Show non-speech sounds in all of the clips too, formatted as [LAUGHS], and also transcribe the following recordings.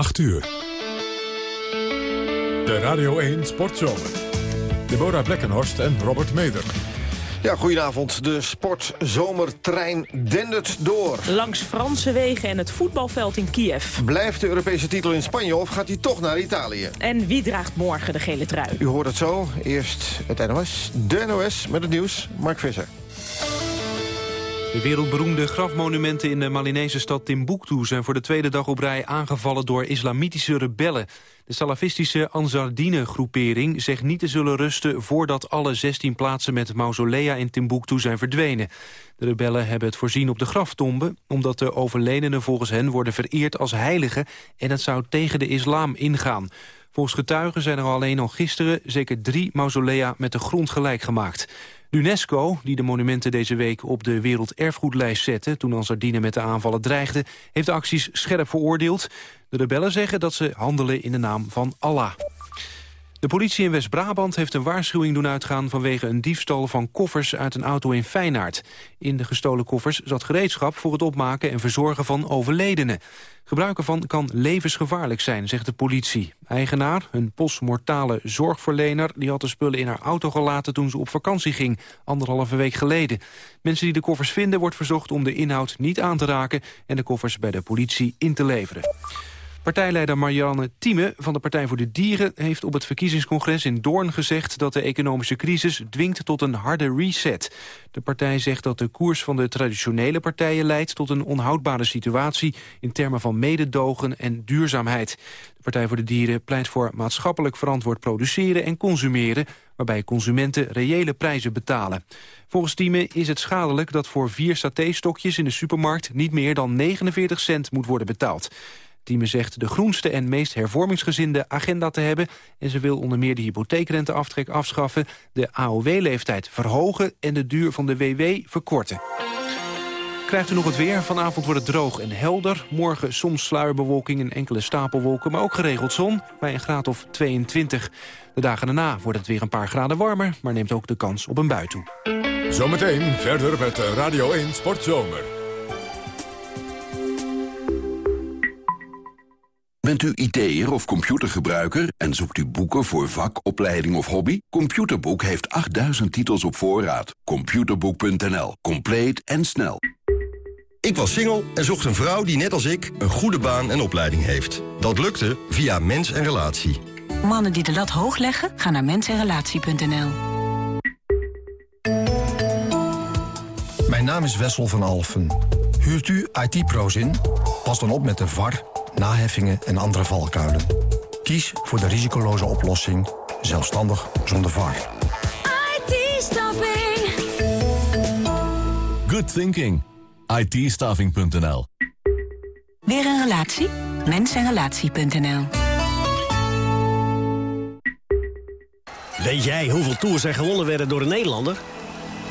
8 uur. De Radio 1 Sportzomer. Deborah Blekkenhorst en Robert Meder. Ja, goedenavond. De sportzomertrein dendert door. Langs Franse wegen en het voetbalveld in Kiev. Blijft de Europese titel in Spanje of gaat hij toch naar Italië? En wie draagt morgen de gele trui? U hoort het zo. Eerst het NOS. De NOS met het nieuws. Mark Visser. De wereldberoemde grafmonumenten in de Malinese stad Timbuktu... zijn voor de tweede dag op rij aangevallen door islamitische rebellen. De salafistische Ansardine-groepering zegt niet te zullen rusten... voordat alle 16 plaatsen met mausolea in Timbuktu zijn verdwenen. De rebellen hebben het voorzien op de graftomben... omdat de overledenen volgens hen worden vereerd als heiligen... en het zou tegen de islam ingaan. Volgens getuigen zijn er alleen al gisteren zeker drie mausolea met de grond gelijk gemaakt. UNESCO, die de monumenten deze week op de werelderfgoedlijst zette... toen Ansardine met de aanvallen dreigde, heeft de acties scherp veroordeeld. De rebellen zeggen dat ze handelen in de naam van Allah. De politie in West-Brabant heeft een waarschuwing doen uitgaan... vanwege een diefstal van koffers uit een auto in Feyenaard. In de gestolen koffers zat gereedschap voor het opmaken en verzorgen van overledenen. Gebruik ervan kan levensgevaarlijk zijn, zegt de politie. Eigenaar, een postmortale zorgverlener... die had de spullen in haar auto gelaten toen ze op vakantie ging... anderhalve week geleden. Mensen die de koffers vinden wordt verzocht om de inhoud niet aan te raken... en de koffers bij de politie in te leveren. Partijleider Marianne Thieme van de Partij voor de Dieren... heeft op het verkiezingscongres in Doorn gezegd... dat de economische crisis dwingt tot een harde reset. De partij zegt dat de koers van de traditionele partijen leidt... tot een onhoudbare situatie in termen van mededogen en duurzaamheid. De Partij voor de Dieren pleit voor maatschappelijk verantwoord produceren en consumeren... waarbij consumenten reële prijzen betalen. Volgens Thieme is het schadelijk dat voor vier satéstokjes in de supermarkt... niet meer dan 49 cent moet worden betaald. Tieme zegt de groenste en meest hervormingsgezinde agenda te hebben... en ze wil onder meer de hypotheekrenteaftrek afschaffen... de AOW-leeftijd verhogen en de duur van de WW verkorten. Krijgt u nog het weer? Vanavond wordt het droog en helder. Morgen soms sluierbewolking en enkele stapelwolken... maar ook geregeld zon bij een graad of 22. De dagen daarna wordt het weer een paar graden warmer... maar neemt ook de kans op een bui toe. Zometeen verder met Radio 1 Sportzomer. Bent u IT'er of computergebruiker en zoekt u boeken voor vak, opleiding of hobby? Computerboek heeft 8000 titels op voorraad. Computerboek.nl. Compleet en snel. Ik was single en zocht een vrouw die net als ik een goede baan en opleiding heeft. Dat lukte via Mens en Relatie. Mannen die de lat hoog leggen, gaan naar mensenrelatie.nl. Mijn naam is Wessel van Alfen. Huurt u IT-pro's in? Pas dan op met de VAR naheffingen en andere valkuilen. Kies voor de risicoloze oplossing, zelfstandig zonder VAR. IT-staffing. Good thinking. it Weer een relatie? Mensenrelatie.nl Weet jij hoeveel tours er gewonnen werden door een Nederlander?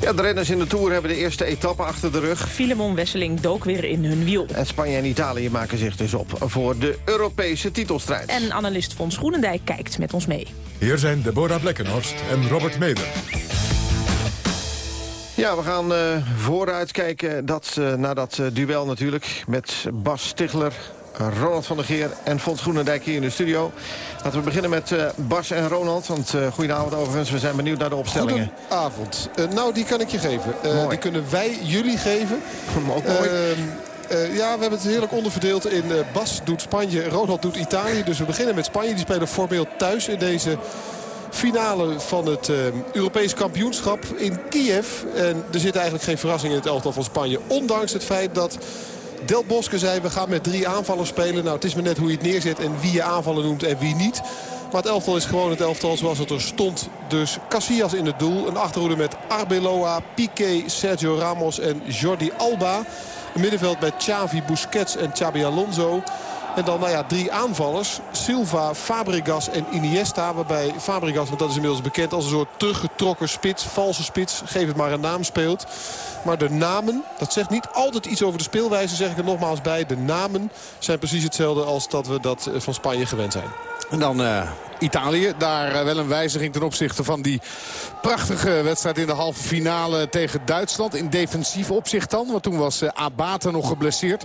Ja, de renners in de Tour hebben de eerste etappe achter de rug. Filemon Wesseling dook weer in hun wiel. En Spanje en Italië maken zich dus op voor de Europese titelstrijd. En analist Fons Groenendijk kijkt met ons mee. Hier zijn Deborah Blekkenhorst en Robert Meder. Ja, we gaan uh, vooruit kijken dat, uh, naar dat uh, duel natuurlijk met Bas Stigler Ronald van der Geer en Fons Groenendijk hier in de studio. Laten we beginnen met uh, Bas en Ronald. Want uh, goedenavond overigens, we zijn benieuwd naar de opstellingen. Goedenavond. Uh, nou, die kan ik je geven. die kunnen wij jullie geven. Ook [LAUGHS] mooi. Uh, ja, we hebben het heerlijk onderverdeeld in uh, Bas doet Spanje, Ronald doet Italië. Dus we beginnen met Spanje. Die spelen formeel thuis in deze finale van het uh, Europees kampioenschap in Kiev. En er zit eigenlijk geen verrassing in het elftal van Spanje. Ondanks het feit dat Del Bosque zei we gaan met drie aanvallers spelen. Nou, het is maar net hoe je het neerzet en wie je aanvallen noemt en wie niet. Maar het elftal is gewoon het elftal zoals het er stond. Dus Casillas in het doel. Een achterhoede met Arbeloa, Piqué, Sergio Ramos en Jordi Alba. Een middenveld met Xavi, Busquets en Xabi Alonso. En dan nou ja, drie aanvallers. Silva, Fabregas en Iniesta. Waarbij Fabregas, want dat is inmiddels bekend als een soort teruggetrokken spits. Valse spits, geef het maar een naam speelt. Maar de namen, dat zegt niet altijd iets over de speelwijze, zeg ik er nogmaals bij. De namen zijn precies hetzelfde als dat we dat van Spanje gewend zijn. En dan uh, Italië. Daar uh, wel een wijziging ten opzichte van die prachtige wedstrijd in de halve finale tegen Duitsland. In defensief opzicht dan. Want toen was uh, Abate nog geblesseerd.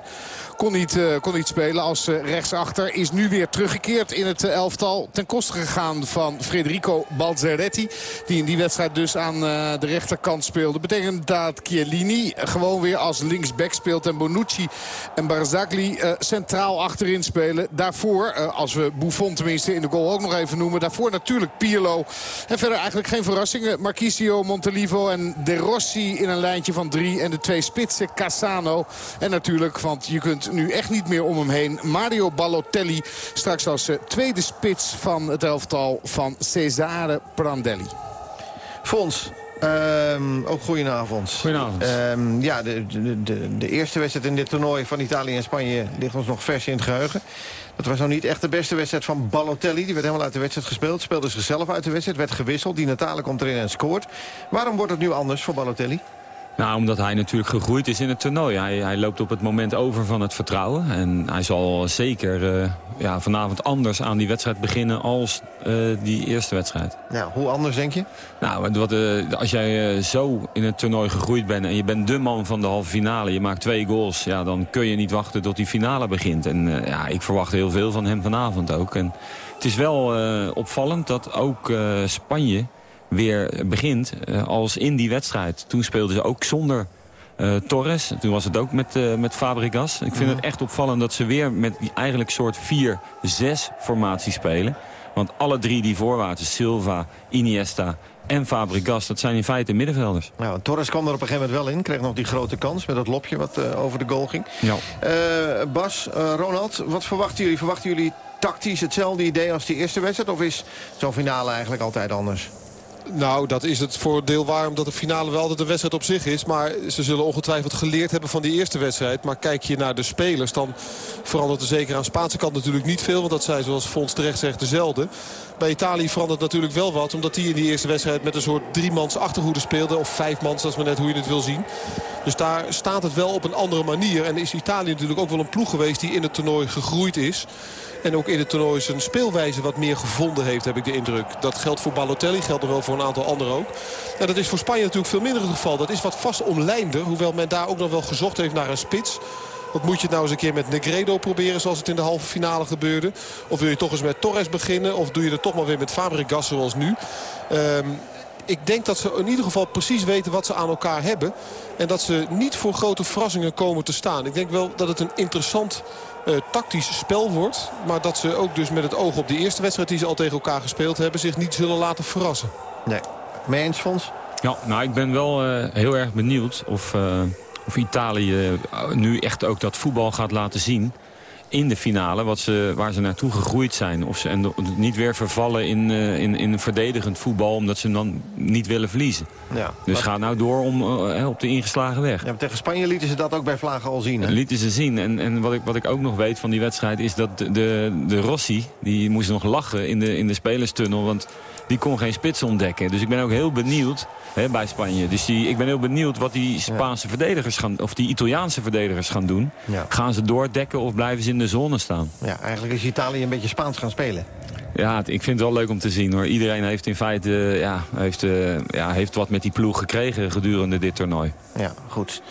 Kon niet, kon niet spelen als rechtsachter. Is nu weer teruggekeerd in het elftal. Ten koste gegaan van Federico Balzaretti. Die in die wedstrijd dus aan de rechterkant speelde. Betekent dat Chiellini gewoon weer als linksback speelt. En Bonucci en Barzagli centraal achterin spelen. Daarvoor, als we Buffon tenminste in de goal ook nog even noemen. Daarvoor natuurlijk Pirlo. En verder eigenlijk geen verrassingen. Marquisio, Montelivo en De Rossi in een lijntje van drie. En de twee spitsen Cassano. En natuurlijk, want je kunt nu echt niet meer om hem heen. Mario Balotelli straks als tweede spits van het elftal van Cesare Prandelli. Fons, Um, ook goedenavond. Goedenavond. Um, ja, de, de, de, de, eerste wedstrijd in dit toernooi van Italië en Spanje ligt ons nog vers in het geheugen. Dat was nou niet echt de beste wedstrijd van Balotelli. Die werd helemaal uit de wedstrijd gespeeld. Speelde zichzelf uit de wedstrijd. Werd gewisseld. Die Natale komt erin en scoort. Waarom wordt het nu anders voor Balotelli? Nou, omdat hij natuurlijk gegroeid is in het toernooi. Hij, hij loopt op het moment over van het vertrouwen. En hij zal zeker uh, ja, vanavond anders aan die wedstrijd beginnen als uh, die eerste wedstrijd. Ja, hoe anders denk je? Nou, wat, uh, als jij zo in het toernooi gegroeid bent en je bent de man van de halve finale. Je maakt twee goals, ja, dan kun je niet wachten tot die finale begint. En ja, ik verwacht heel veel van hem vanavond ook. En het is wel opvallend dat ook Spanje weer begint uh, als in die wedstrijd. Toen speelden ze ook zonder uh, Torres. Toen was het ook met, uh, met Fabregas. Ik vind het echt opvallend dat ze weer met die eigenlijk soort 4-6 formatie spelen. Want alle drie die voorwaarts, Silva, Iniesta en Fabregas, dat zijn in feite middenvelders. Nou, Torres kwam er op een gegeven moment wel in. Kreeg nog die grote kans met dat lopje wat uh, over de goal ging. Ja. Bas, Ronald, wat verwachten jullie? Verwachten jullie tactisch hetzelfde idee als die eerste wedstrijd? Of is zo'n finale eigenlijk altijd anders? Nou, dat is het voor deel omdat de finale wel altijd een wedstrijd op zich is. Maar ze zullen ongetwijfeld geleerd hebben van die eerste wedstrijd. Maar kijk je naar de spelers, dan verandert er zeker aan Spaanse kant natuurlijk niet veel. Want dat zijn, zoals Fons terecht zegt, dezelfde. Bij Italië verandert natuurlijk wel wat. Omdat die in die eerste wedstrijd met een soort driemans achterhoede speelde. Of vijfmans, dat is maar net hoe je het wil zien. Dus daar staat het wel op een andere manier. En is Italië natuurlijk ook wel een ploeg geweest die in het toernooi gegroeid is. En ook in het toernooi zijn speelwijze wat meer gevonden heeft, heb ik de indruk. Dat geldt voor Balotelli, geldt er wel voor een aantal anderen ook. En dat is voor Spanje natuurlijk veel minder het geval. Dat is wat vast omlijnder, hoewel men daar ook nog wel gezocht heeft naar een spits. Wat moet je het nou eens een keer met Negredo proberen zoals het in de halve finale gebeurde? Of wil je toch eens met Torres beginnen? Of doe je het toch maar weer met Fabregas zoals nu? Um, ik denk dat ze in ieder geval precies weten wat ze aan elkaar hebben. En dat ze niet voor grote verrassingen komen te staan. Ik denk wel dat het een interessant uh, tactisch spel wordt. Maar dat ze ook dus met het oog op de eerste wedstrijd die ze al tegen elkaar gespeeld hebben... zich niet zullen laten verrassen. Nee. Mee eens, Fons? Ja, nou, ik ben wel uh, heel erg benieuwd of, uh, of Italië nu echt ook dat voetbal gaat laten zien in de finale wat ze, waar ze naartoe gegroeid zijn. Of ze en niet weer vervallen in, uh, in, in verdedigend voetbal... omdat ze dan niet willen verliezen. Ja, dus ga nou door om, uh, op de ingeslagen weg. Ja, tegen Spanje lieten ze dat ook bij Vlagen al zien. Hè? Lieten ze zien. En, en wat, ik, wat ik ook nog weet van die wedstrijd... is dat de, de, de Rossi, die moest nog lachen in de, in de spelerstunnel... want die kon geen spits ontdekken. Dus ik ben ook heel benieuwd hè, bij Spanje. Dus die, ik ben heel benieuwd wat die Spaanse ja. verdedigers gaan... of die Italiaanse verdedigers gaan doen. Ja. Gaan ze doordekken of blijven ze in de zone staan? Ja, eigenlijk is Italië een beetje Spaans gaan spelen. Ja, ik vind het wel leuk om te zien hoor. Iedereen heeft in feite ja, heeft, uh, ja, heeft wat met die ploeg gekregen gedurende dit toernooi. Ja, goed.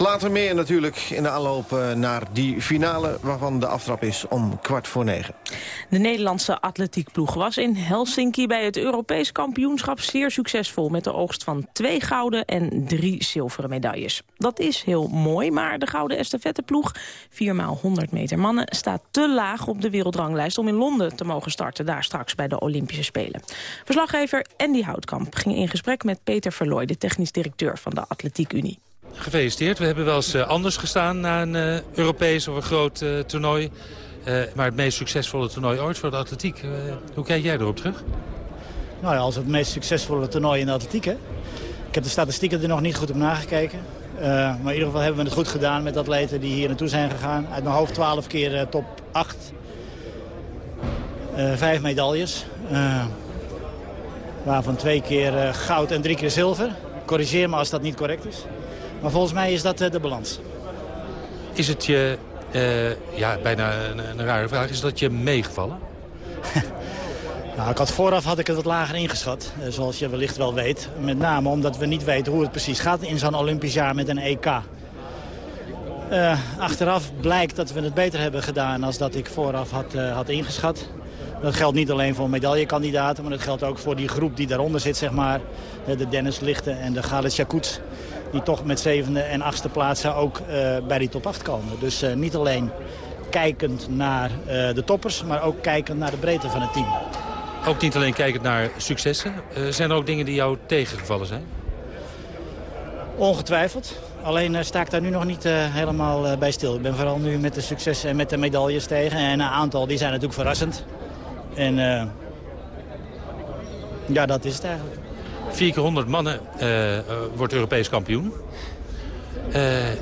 Later meer natuurlijk in de aanloop naar die finale... waarvan de aftrap is om kwart voor negen. De Nederlandse atletiekploeg was in Helsinki... bij het Europees kampioenschap zeer succesvol... met de oogst van twee gouden en drie zilveren medailles. Dat is heel mooi, maar de gouden estafetteploeg... 4x100 meter mannen staat te laag op de wereldranglijst... om in Londen te mogen starten, daar straks bij de Olympische Spelen. Verslaggever Andy Houtkamp ging in gesprek met Peter Verlooy... de technisch directeur van de Atletiek Unie. Gefeliciteerd. We hebben wel eens uh, anders gestaan na een uh, Europees of een groot uh, toernooi. maar het meest succesvolle toernooi ooit voor de atletiek. hoe kijk jij erop terug? Nou ja, als het meest succesvolle toernooi in de atletiek. Hè? Ik heb de statistieken er nog niet goed op nagekeken. maar in ieder geval hebben we het goed gedaan met atleten die hier naartoe zijn gegaan. Uit mijn hoofd 12 keer top 8. vijf medailles. waarvan twee keer goud en drie keer zilver. Corrigeer me als dat niet correct is. Maar volgens mij is dat de balans. Is het je, ja, bijna een, een, rare vraag, is dat je meegevallen? [LAUGHS] Nou, ik had vooraf had ik het wat lager ingeschat, eh, zoals je wellicht wel weet. Met name omdat we niet weten hoe het precies gaat in zo'n Olympisch jaar met een EK. Uh, achteraf blijkt dat we het beter hebben gedaan dan dat ik vooraf had, uh, had ingeschat. Dat geldt niet alleen voor medaillekandidaten, maar dat geldt ook voor die groep die daaronder zit, zeg maar. De Dennis Lichten en de Galit die toch met zevende en achtste plaatsen ook uh, bij die top 8 komen. Dus niet alleen kijkend naar de toppers, maar ook kijkend naar de breedte van het team. Ook niet alleen kijkend naar successen. Zijn er ook dingen die jou tegengevallen zijn? Ongetwijfeld. Alleen sta ik daar nu nog niet uh, helemaal bij stil. Ik ben vooral nu met de successen en met de medailles tegen. En een aantal die zijn natuurlijk verrassend. En ja, dat is het eigenlijk. 4 keer 100 mannen wordt Europees kampioen.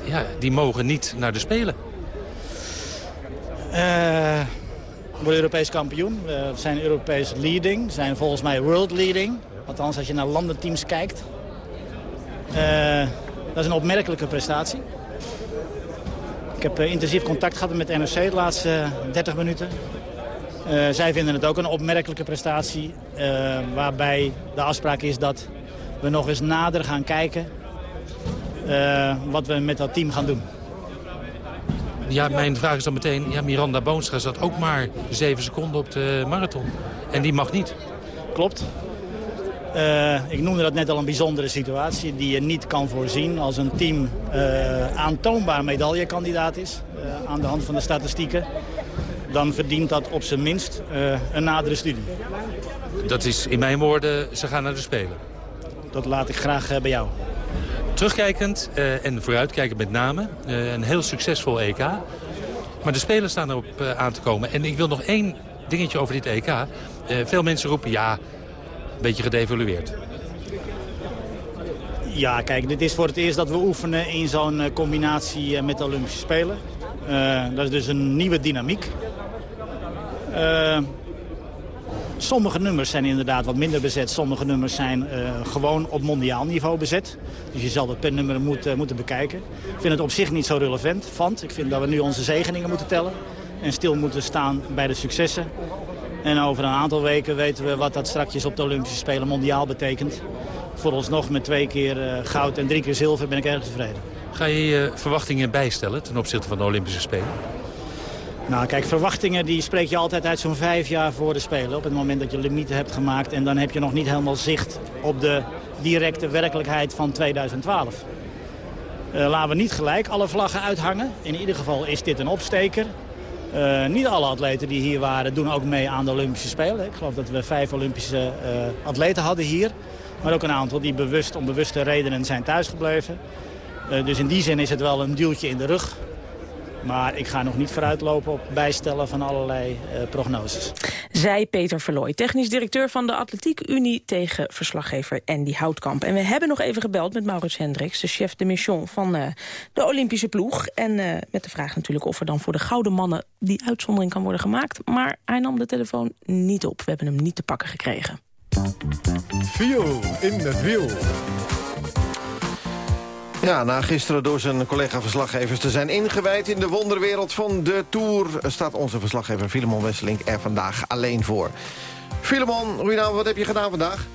ja, die mogen niet naar de Spelen worden Europees kampioen. We zijn Europees leading, zijn volgens mij world leading. Althans, als je naar landenteams kijkt. Uh, dat is een opmerkelijke prestatie. Ik heb uh, intensief contact gehad met NRC de laatste 30 minuten. Uh, zij vinden het ook een opmerkelijke prestatie. waarbij de afspraak is dat we nog eens nader gaan kijken... wat we met dat team gaan doen ja, mijn vraag is dan meteen... Ja, Miranda Boonstra zat ook maar 7 seconden op de marathon. En die mag niet. Klopt. Uh, ik noemde dat net al een bijzondere situatie die je niet kan voorzien als een team uh, aantoonbaar medaillekandidaat is uh, aan de hand van de statistieken. Dan verdient dat op zijn minst een nadere studie. Dat is in mijn woorden, ze gaan naar de Spelen. Dat laat ik graag bij jou. Terugkijkend uh, en vooruitkijkend met name. Een heel succesvol EK. Maar de spelers staan erop aan te komen. En ik wil nog één dingetje over dit EK. veel mensen roepen ja, een beetje gedevalueerd. Ja, kijk, dit is voor het eerst dat we oefenen in zo'n combinatie met de Olympische Spelen. dat is dus een nieuwe dynamiek. Sommige nummers zijn inderdaad wat minder bezet. Sommige nummers zijn uh, gewoon op mondiaal niveau bezet. Dus je zal dat per nummer moet, uh, moeten bekijken. Ik vind het op zich niet zo relevant. Want ik vind dat we nu onze zegeningen moeten tellen. En stil moeten staan bij de successen. En over een aantal weken weten we wat dat strakjes op de Olympische Spelen mondiaal betekent. Voor ons nog met twee keer goud en drie keer zilver ben ik erg tevreden. Ga je je verwachtingen bijstellen ten opzichte van de Olympische Spelen? Nou, kijk, verwachtingen die spreek je altijd uit zo'n vijf jaar voor de Spelen. Op het moment dat je limieten hebt gemaakt. En dan heb je nog niet helemaal zicht op de directe werkelijkheid van 2012. Uh, eh, laten we niet gelijk alle vlaggen uithangen. In ieder geval is dit een opsteker. Uh, niet alle atleten die hier waren doen ook mee aan de Olympische Spelen. Ik geloof dat we vijf Olympische uh, atleten hadden hier. Maar ook een aantal die bewust om bewuste redenen zijn thuisgebleven. dus in die zin is het wel een duwtje in de rug maar ik ga nog niet vooruitlopen op bijstellen van allerlei uh, prognoses. Zij Peter Verlooy, technisch directeur van de Atletiek Unie... tegen verslaggever Andy Houtkamp. En we hebben nog even gebeld met Maurits Hendricks... de chef de mission van uh, de Olympische ploeg. En uh, met de vraag natuurlijk of er dan voor de gouden mannen... die uitzondering kan worden gemaakt. Maar hij nam de telefoon niet op. We hebben hem niet te pakken gekregen. Viel in het wiel. Ja, na gisteren door zijn collega-verslaggevers te zijn ingewijd... in de wonderwereld van de Tour... staat onze verslaggever Filemon Wesseling er vandaag alleen voor. Filemon, goedenavond, wat heb je gedaan vandaag?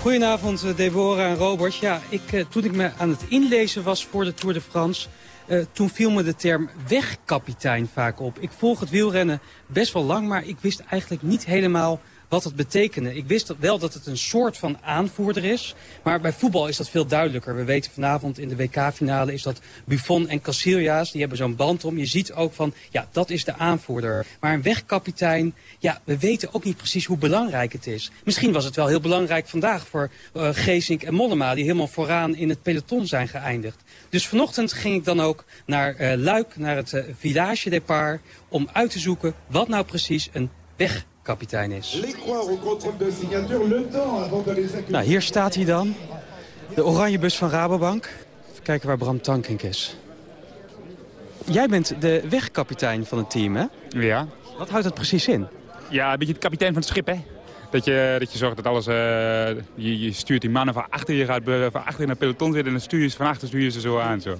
Goedenavond, eh, Deborah en Robert. Ja, ik, eh, toen ik me aan het inlezen was voor de Tour de France... Uh, toen viel me de term wegkapitein vaak op. Ik volg het wielrennen best wel lang, maar ik wist eigenlijk niet helemaal wat het betekende. Ik wist wel dat het een soort van aanvoerder is. Maar bij voetbal is dat veel duidelijker. We weten vanavond in de WK-finale is dat Buffon en Casillas. Die hebben zo'n band om. Je ziet ook van, ja, dat is de aanvoerder. Maar een wegkapitein, ja, we weten ook niet precies hoe belangrijk het is. Misschien was het wel heel belangrijk vandaag voor uh, Geesink en Mollema... die helemaal vooraan in het peloton zijn geëindigd. Dus vanochtend ging ik dan ook naar uh, Luik, naar het uh, Village Depart... om uit te zoeken wat nou precies een weg kapitein is. Nou, hier staat hij dan. De oranje bus van Rabobank. Even kijken waar Bram Tankink is. Jij bent de wegkapitein van het team, hè? Ja. Wat houdt dat precies in? Ja, een beetje de kapitein van het schip, hè? Dat je, dat je zorgt dat alles... eh, je, je stuurt die mannen van achter je, gaat be- van achter in het peloton zitten... en dan stuur je ze van achter stuur je ze zo aan, zo.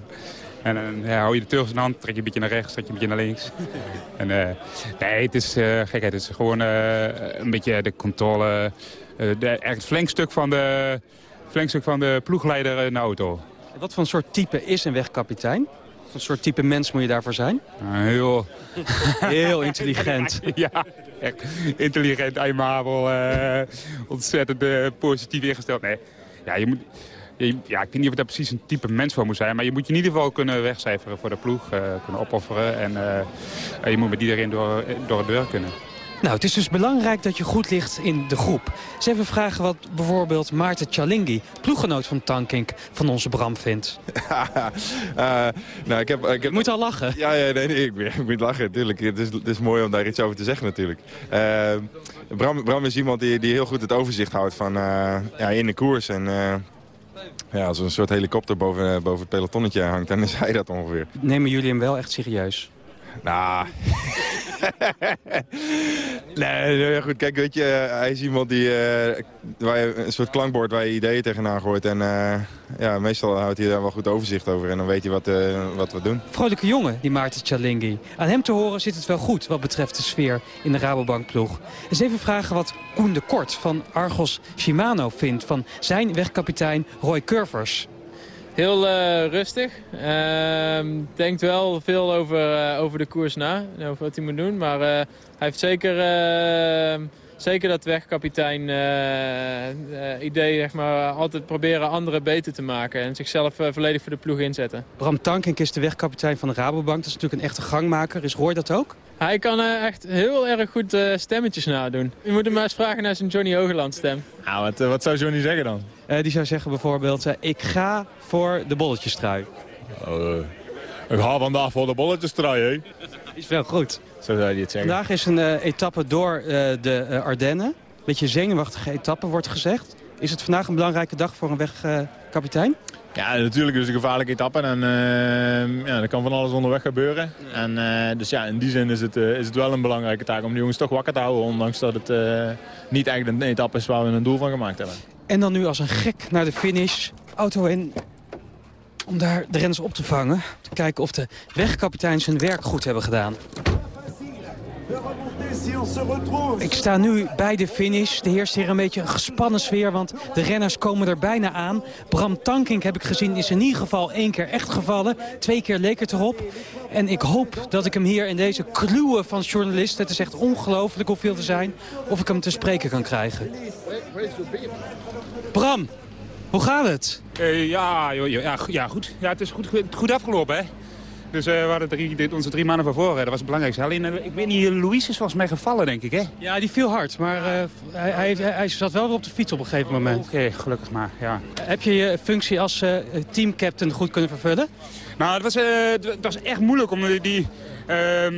En dan ja, hou je de teugels in de hand, trek je een beetje naar rechts, trek je een beetje naar links. [LAUGHS] En eh, nee, het is eh, gekheid. Het is gewoon eh, een beetje de controle... eh de, echt het flankstuk van de, flankstuk van de ploegleider in de auto. Wat voor een soort type is een wegkapitein? Wat voor soort type mens moet je daarvoor zijn? heel... [LAUGHS] Heel intelligent. [LAUGHS] ja, echt intelligent, aimabel, eh, ontzettend eh, positief ingesteld. Nee, ja, je moet, je- ja, ik weet niet of dat precies een type mens voor moet zijn... maar je moet je in ieder geval kunnen wegcijferen voor de ploeg, eh, kunnen opofferen... en eh, je moet met iedereen door, door het deur kunnen. Nou, het is dus belangrijk dat je goed ligt in de groep. Eens even vragen wat bijvoorbeeld Maarten Chalingi, ploeggenoot van Tankink, van onze Bram vindt. [LAUGHS] Eh, nou, ik heb, ik heb... moet al lachen. Ja, ja nee, nee ik, moet- ik moet lachen, natuurlijk. Het is, het is mooi om daar iets over te zeggen, natuurlijk. Bram, Bram is iemand die, die heel goed het overzicht houdt van, eh, ja, in de koers. En eh, ja, als er een soort helikopter boven, boven het pelotonnetje hangt, dan is hij dat ongeveer. Nemen jullie hem wel echt serieus? Nou... [LAUGHS] nee, goed, kijk, weet je, eh, hij is iemand die, eh, waar je, een soort klankbord waar je ideeën tegenaan gooit. En eh, ja, meestal houdt hij daar wel goed overzicht over en dan weet hij wat, eh, wat we doen. Vrolijke jongen, die Maarten Chalingi. Aan hem te horen zit het wel goed wat betreft de sfeer in de Rabobankploeg. Eens even vragen wat Koen de Kort van Argos Shimano vindt van zijn wegkapitein Roy Curvers. Heel eh, rustig. Ehm, denkt wel veel over, eh, over de koers na. Over wat hij moet doen. Maar eh, hij heeft zeker, eh, zeker dat wegkapitein eh, eh, idee. Zeg maar, altijd proberen anderen beter te maken. En zichzelf eh, volledig voor de ploeg inzetten. Bram Tankink is de wegkapitein van de Rabobank. Dat is natuurlijk een echte gangmaker. Is Roy dat ook? Hij kan eh, echt heel erg goed eh, stemmetjes nadoen. Je moet hem maar eens vragen naar zijn Johnny Hogeland stem. Nou, wat, wat zou Johnny zeggen dan? Eh, die zou zeggen bijvoorbeeld, ik ga voor de bolletjestrui. ik ga vandaag voor de bolletjes draaien. Is wel goed. Zo zou je het zeggen. Vandaag is een eh, etappe door eh, de eh, Ardennen. Beetje zenuwachtige etappe wordt gezegd. Is het vandaag een belangrijke dag voor een wegkapitein? Ja, natuurlijk is het een gevaarlijke etappe. En ja, er kan van alles onderweg gebeuren. En, eh, dus ja, in die zin is het, is het wel een belangrijke taak om de jongens toch wakker te houden. Ondanks dat het eh, niet echt een etappe is waar we een doel van gemaakt hebben. En dan nu als een gek naar de finish. Auto in om daar de renners op te vangen. Te kijken of de wegkapiteins hun werk goed hebben gedaan. Ik sta nu bij de finish. Er heerst hier een beetje een gespannen sfeer, want de renners komen er bijna aan. Bram Tankink heb ik gezien is in ieder geval één keer echt gevallen. Twee keer leek het erop. En ik hoop dat ik hem hier in deze kluwe van journalisten... het is echt ongelooflijk hoeveel te zijn... of ik hem te spreken kan krijgen. Bram, hoe gaat het? Eh, ja, ja, ja, goed. Ja, het is goed, goed afgelopen, hè. Dus eh, we hadden drie, dit- onze drie mannen van voren. Dat was het belangrijkste. Alleen, eh, ik weet niet, Louis is volgens mij gevallen, denk ik, hè? Ja, die viel hard, maar eh, hij, hij, hij zat wel weer op de fiets op een gegeven moment. Oké, gelukkig maar, ja. Heb je je functie als eh, teamcaptain goed kunnen vervullen? Nou, het was, eh, het wa- het was echt moeilijk, omdat die, ehm,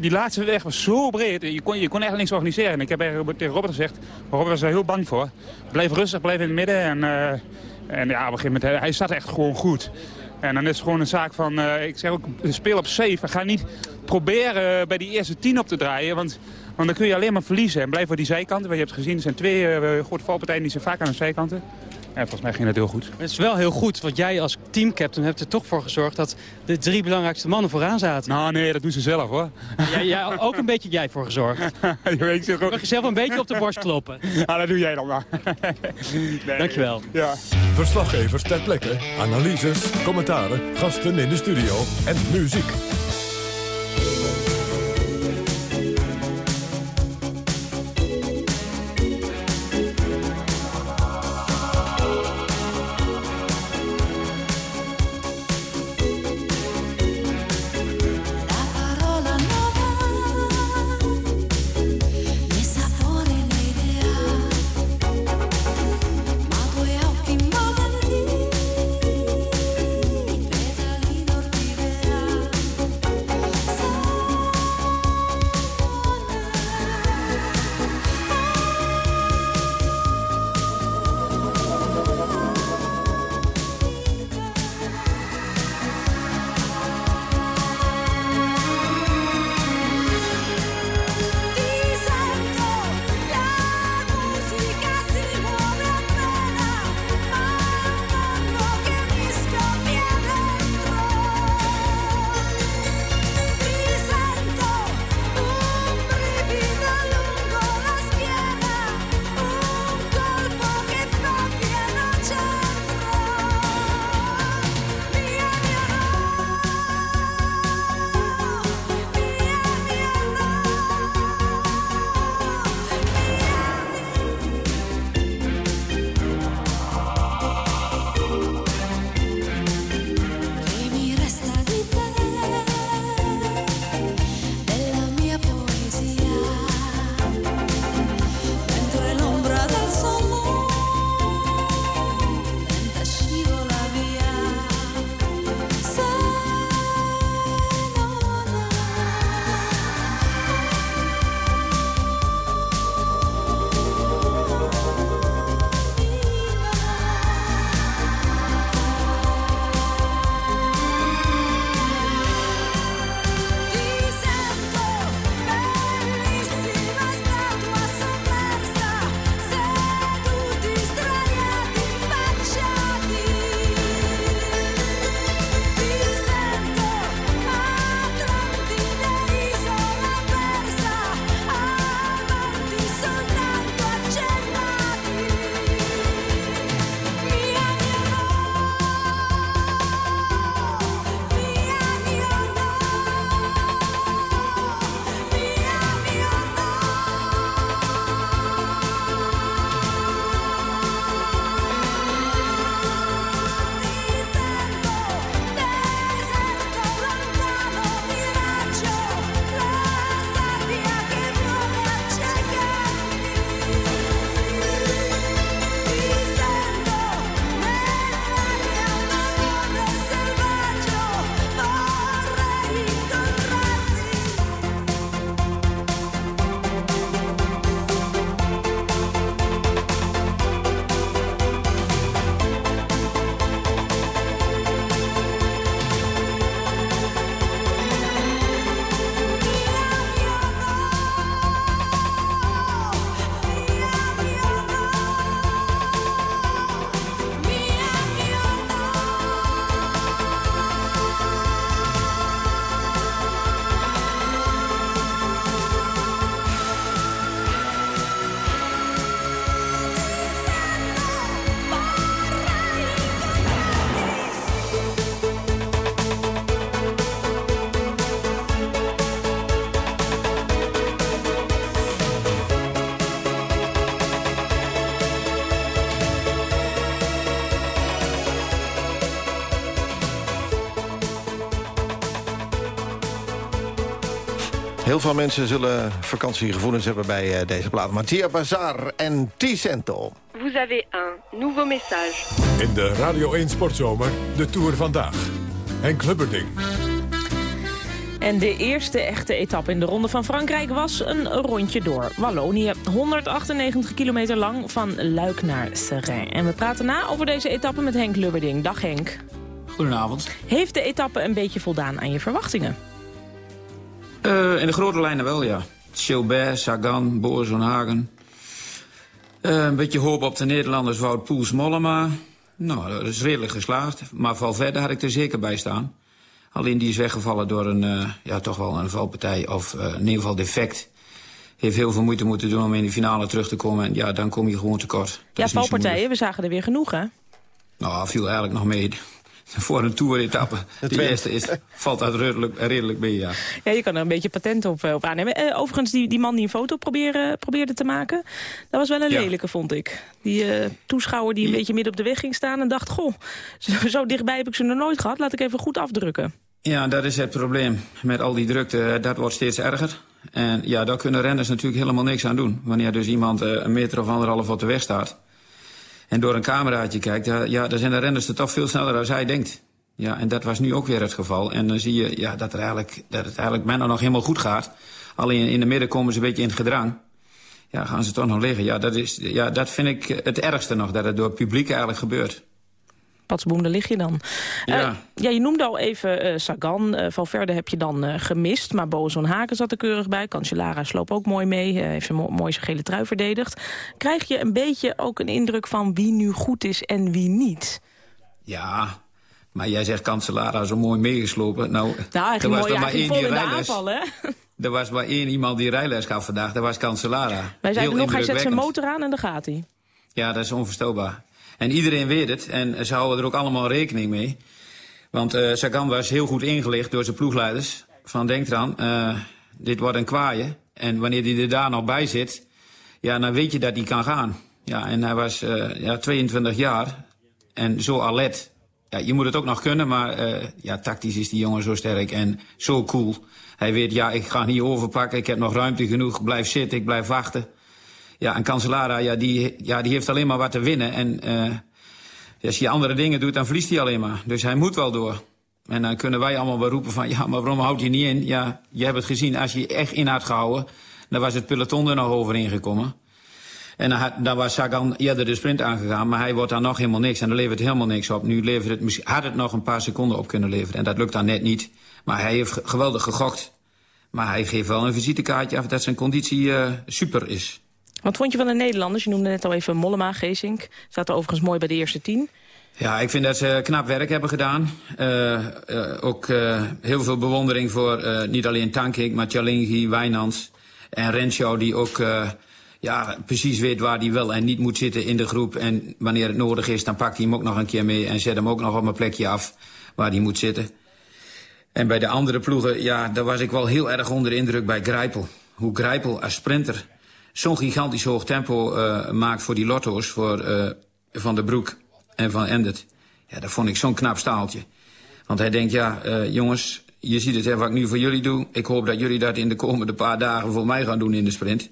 die laatste weg was zo breed. Je kon, je kon echt niks organiseren. En ik heb eigenlijk tegen Robert gezegd, Robert was er heel bang voor. Blijf rustig, blijf in het midden. En, eh, en ja, op een gegeven moment, hij- hij zat echt gewoon goed. En dan is het gewoon een zaak van, eh, ik zeg ook, speel op safe. Ga niet proberen bij die eerste tien op te draaien, want, want dan kun je alleen maar verliezen. En blijf voor die zijkanten, want je hebt gezien, er zijn twee eh grote valpartijen, die zijn vaak aan de zijkanten. En volgens mij ging dat heel goed. Het is wel heel goed, want jij als teamcaptain hebt er toch voor gezorgd... dat de drie belangrijkste mannen vooraan zaten. Nou nee, dat doen ze zelf hoor. Jij, jij ook een beetje jij voor gezorgd. [LAUGHS] je mag jezelf een beetje op de borst kloppen. [LAUGHS] Ah, dat doe jij dan maar. [LAUGHS] nee. Dankjewel. Ja. Verslaggevers ter plekke, analyses, commentaren, gasten in de studio en muziek. Veel mensen zullen vakantiegevoelens hebben bij eh, deze plaat. Mattia Bazar en Ticento. Vous avez un nouveau message. In de Radio 1 Sportzomer, de Tour vandaag. Henk Lubberding. En de eerste echte etappe in de Ronde van Frankrijk was een rondje door Wallonië. 198 kilometer lang van Luik naar Serrain. En we praten na over deze etappe met Henk Lubberding. Dag Henk. Goedenavond. Heeft de etappe een beetje voldaan aan je verwachtingen? Uh, in de grote lijnen wel, ja. Gilbert, Sagan, Boris van Hagen. Uh, een beetje hoop op de Nederlanders Wout Poels Mollema. Nou, dat is redelijk geslaagd. Maar Valverde had ik er zeker bij staan. Alleen die is weggevallen door een, uh, ja, toch wel een valpartij of uh, in ieder geval defect. Heeft heel veel moeite moeten doen om in de finale terug te komen. En ja, dan kom je gewoon tekort. Dat ja, valpartijen, we zagen er weer genoeg, hè? Nou, viel eigenlijk nog mee. Voor een toeretappe. De eerste is, valt dat redelijk, redelijk mee, ja. Ja, je kan er een beetje patent op, eh, op aannemen. Eh, overigens, die, die man die een foto probeerde, probeerde te maken... dat was wel een Ja. lelijke, vond ik. Die eh, toeschouwer die een beetje midden op de weg ging staan... en dacht, goh, zo, zo dichtbij heb ik ze nog nooit gehad. Laat ik even goed afdrukken. Ja, dat is het probleem. Met al die drukte, dat wordt steeds erger. En ja, daar kunnen renners natuurlijk helemaal niks aan doen. Wanneer dus iemand een meter of anderhalf op de weg staat... en door een cameraatje kijkt, ja, ja, dan zijn de renners er toch veel sneller dan hij denkt. Ja, en dat was nu ook weer het geval. En dan zie je ja, dat, er eigenlijk, dat het eigenlijk bijna nog helemaal goed gaat. Alleen in de midden komen ze een beetje in het gedrang. Ja, gaan ze toch nog liggen. Ja, dat, is, ja, dat vind ik het ergste nog, dat het door het publiek eigenlijk gebeurt. Patsboom, daar lig je dan. Ja. Eh, ja, je noemde al even eh, Sagan. Eh, Valverde heb je dan gemist. Maar Boas van Haken zat er keurig bij. Cancellara sloop ook mooi mee. heeft zijn mo mooi zijn gele trui verdedigd. Krijg je een beetje ook een indruk van wie nu goed is en wie niet? Ja, maar jij zegt Cancellara zo mooi meegeslopen. Nou, Nou, er was mooi, er maar één die rijles. aanval, hè? Er was maar één iemand die rijles gaf vandaag. Dat was Cancellara. Wij zeiden nog, hij zet zijn motor aan en daar gaat hij. Ja, dat is onvoorstelbaar. En iedereen weet het. En ze houden er ook allemaal rekening mee. Want eh Sagan was heel goed ingelicht door zijn ploegleiders. Van denk eraan, eh, dit wordt een kwaaie. En wanneer hij er daar nog bij zit, ja, dan weet je dat hij kan gaan. Ja, en hij was eh, ja, 22 jaar en zo alert. Ja, je moet het ook nog kunnen, maar ja, tactisch is die jongen zo sterk en zo cool. Hij weet, ja, ik ga niet overpakken, ik heb nog ruimte genoeg, blijf zitten, ik blijf wachten. Ja, en Cancellara, ja, die, ja, die heeft alleen maar wat te winnen. En eh, als je andere dingen doet, dan verliest hij alleen maar. Dus hij moet wel door. En dan kunnen wij allemaal wel roepen van... ja, maar waarom houdt hij niet in? Ja, je hebt het gezien, als je echt in had gehouden... dan was het peloton er nog overheen gekomen. En dan, dan was Sagan eerder de sprint aangegaan... maar hij wordt dan nog helemaal niks en er levert helemaal niks op. Nu levert het, had het nog een paar seconden op kunnen leveren. En dat lukt dan net niet. Maar hij heeft ge- geweldig gegokt. Maar hij geeft wel een visitekaartje af dat zijn conditie eh, super is. Wat vond je van de Nederlanders? Je noemde net al even Mollema, Geesink. Staat er overigens mooi bij de eerste tien. Ja, ik vind dat ze knap werk hebben gedaan. Eh, eh, ook eh, heel veel bewondering voor niet alleen Tankink, maar Chalingi, Wijnands en Renshaw... die ook ja, precies weet waar hij wel en niet moet zitten in de groep. En wanneer het nodig is, dan pakt hij hem ook nog een keer mee... en zet hem ook nog op een plekje af waar hij moet zitten. En bij de andere ploegen, ja, daar was ik wel heel erg onder de indruk bij Grijpel. Hoe Grijpel als sprinter zo'n gigantisch hoog tempo eh, maakt voor die lotto's... voor eh, Van der Broek en Van Endert. Ja, dat vond ik zo'n knap staaltje. Want hij denkt, ja, eh, jongens, je ziet het hè, wat ik nu voor jullie doe. Ik hoop dat jullie dat in de komende paar dagen voor mij gaan doen in de sprint.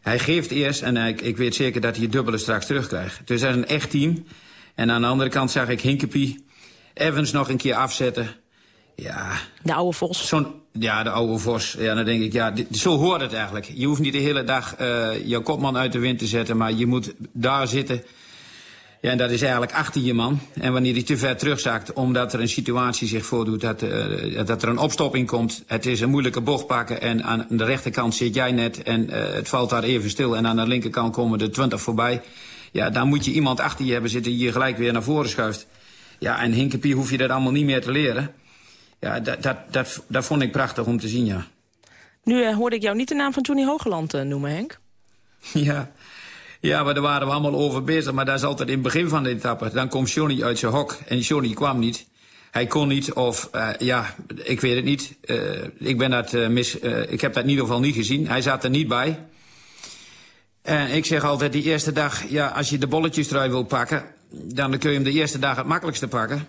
Hij geeft eerst en ik, ik weet zeker dat hij het dubbele straks terugkrijgt. Dus is een echt team. En aan de andere kant zag ik Hinkepie Evans nog een keer afzetten. Ja. De oude Vos. Zo'n, ja, de oude Vos. Ja, dan denk ik, ja, dit- zo hoort het eigenlijk. Je hoeft niet de hele dag eh je kopman uit de wind te zetten, maar je moet daar zitten. Ja, en dat is eigenlijk achter je man. En wanneer hij te ver terugzakt, omdat er een situatie zich voordoet... dat, eh, dat er een opstopping komt, het is een moeilijke bocht pakken... en aan de rechterkant zit jij net en eh, het valt daar even stil... en aan de linkerkant komen er twintig voorbij. Ja, dan moet je iemand achter je hebben zitten die je gelijk weer naar voren schuift. Ja, en Hinkepie hoef je dat allemaal niet meer te leren. Ja, dat, dat, dat, dat vond ik prachtig om te zien, ja. Nu eh, hoorde ik jou niet de naam van Johnny Hogeland eh, noemen, Henk. [LAUGHS] Ja. ja, maar daar waren we allemaal over bezig. Maar dat is altijd in het begin van de etappe. Dan komt Johnny uit zijn hok. En Johnny kwam niet. Hij kon niet, of eh, ja, ik weet het niet. Ik, ben dat, mis, ik heb dat in ieder geval niet gezien. Hij zat er niet bij. En ik zeg altijd, die eerste dag, ja, als je de bolletjestrui wil pakken... dan kun je hem de eerste dag het makkelijkste pakken.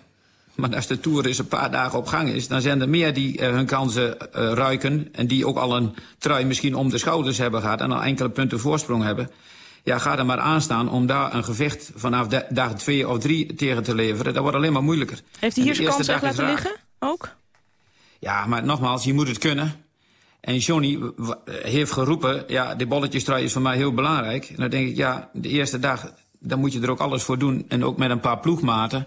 Maar als de Tour eens een paar dagen op gang is... dan zijn er meer die eh, hun kansen eh, ruiken... en die ook al een trui misschien om de schouders hebben gehad... en al enkele punten voorsprong hebben. Ja, ga er maar aan staan om daar een gevecht vanaf de- dag twee of drie tegen te leveren. Dat wordt alleen maar moeilijker. Heeft hij hier de zijn kans echt laten raar. liggen? Ook? Ja, maar nogmaals, je moet het kunnen. En Johnny heeft geroepen, ja, de bolletjestrui is voor mij heel belangrijk. En dan denk ik, ja, de eerste dag, dan moet je er ook alles voor doen. En ook met een paar ploegmaten.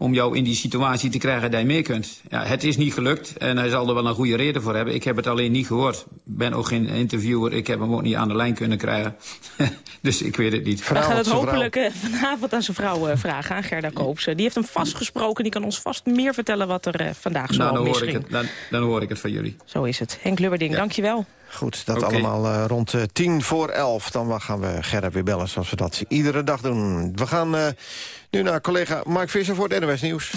Om jou in die situatie te krijgen dat je mee kunt. Ja, het is niet gelukt en hij zal er wel een goede reden voor hebben. Ik heb het alleen niet gehoord. Ik ben ook geen interviewer. Ik heb hem ook niet aan de lijn kunnen krijgen. [LAUGHS] dus ik weet het niet. We gaan het hopelijk eh, vanavond aan zijn vrouw eh, vragen, aan Gerda Koopse. Die heeft hem vastgesproken, die kan ons vast meer vertellen wat er eh, vandaag zo Nou, dan, hoor ik misging. het, dan, dan hoor ik het van jullie. Zo is het. Henk Lubberding, dankjewel. Goed, dat allemaal eh, rond eh, tien voor elf. Dan gaan we Gerrit weer bellen, zoals we dat iedere dag doen. We gaan eh, nu naar collega Mark Visser voor het NOS Nieuws.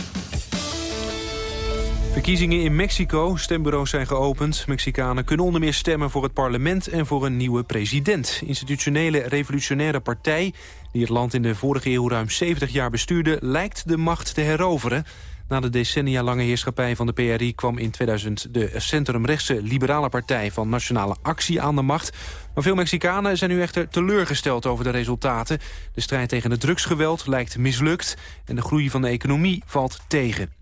Verkiezingen in Mexico. Stembureaus zijn geopend. Mexicanen kunnen onder meer stemmen voor het parlement en voor een nieuwe president. Institutionele Revolutionaire Partij, die het land in de vorige eeuw ruim 70 jaar bestuurde, lijkt de macht te heroveren. Na de decennia lange heerschappij van de PRI kwam in 2000 de centrumrechtse liberale partij van Nationale Actie aan de macht. Maar veel Mexicanen zijn nu echter teleurgesteld over de resultaten. De strijd tegen het drugsgeweld lijkt mislukt en de groei van de economie valt tegen.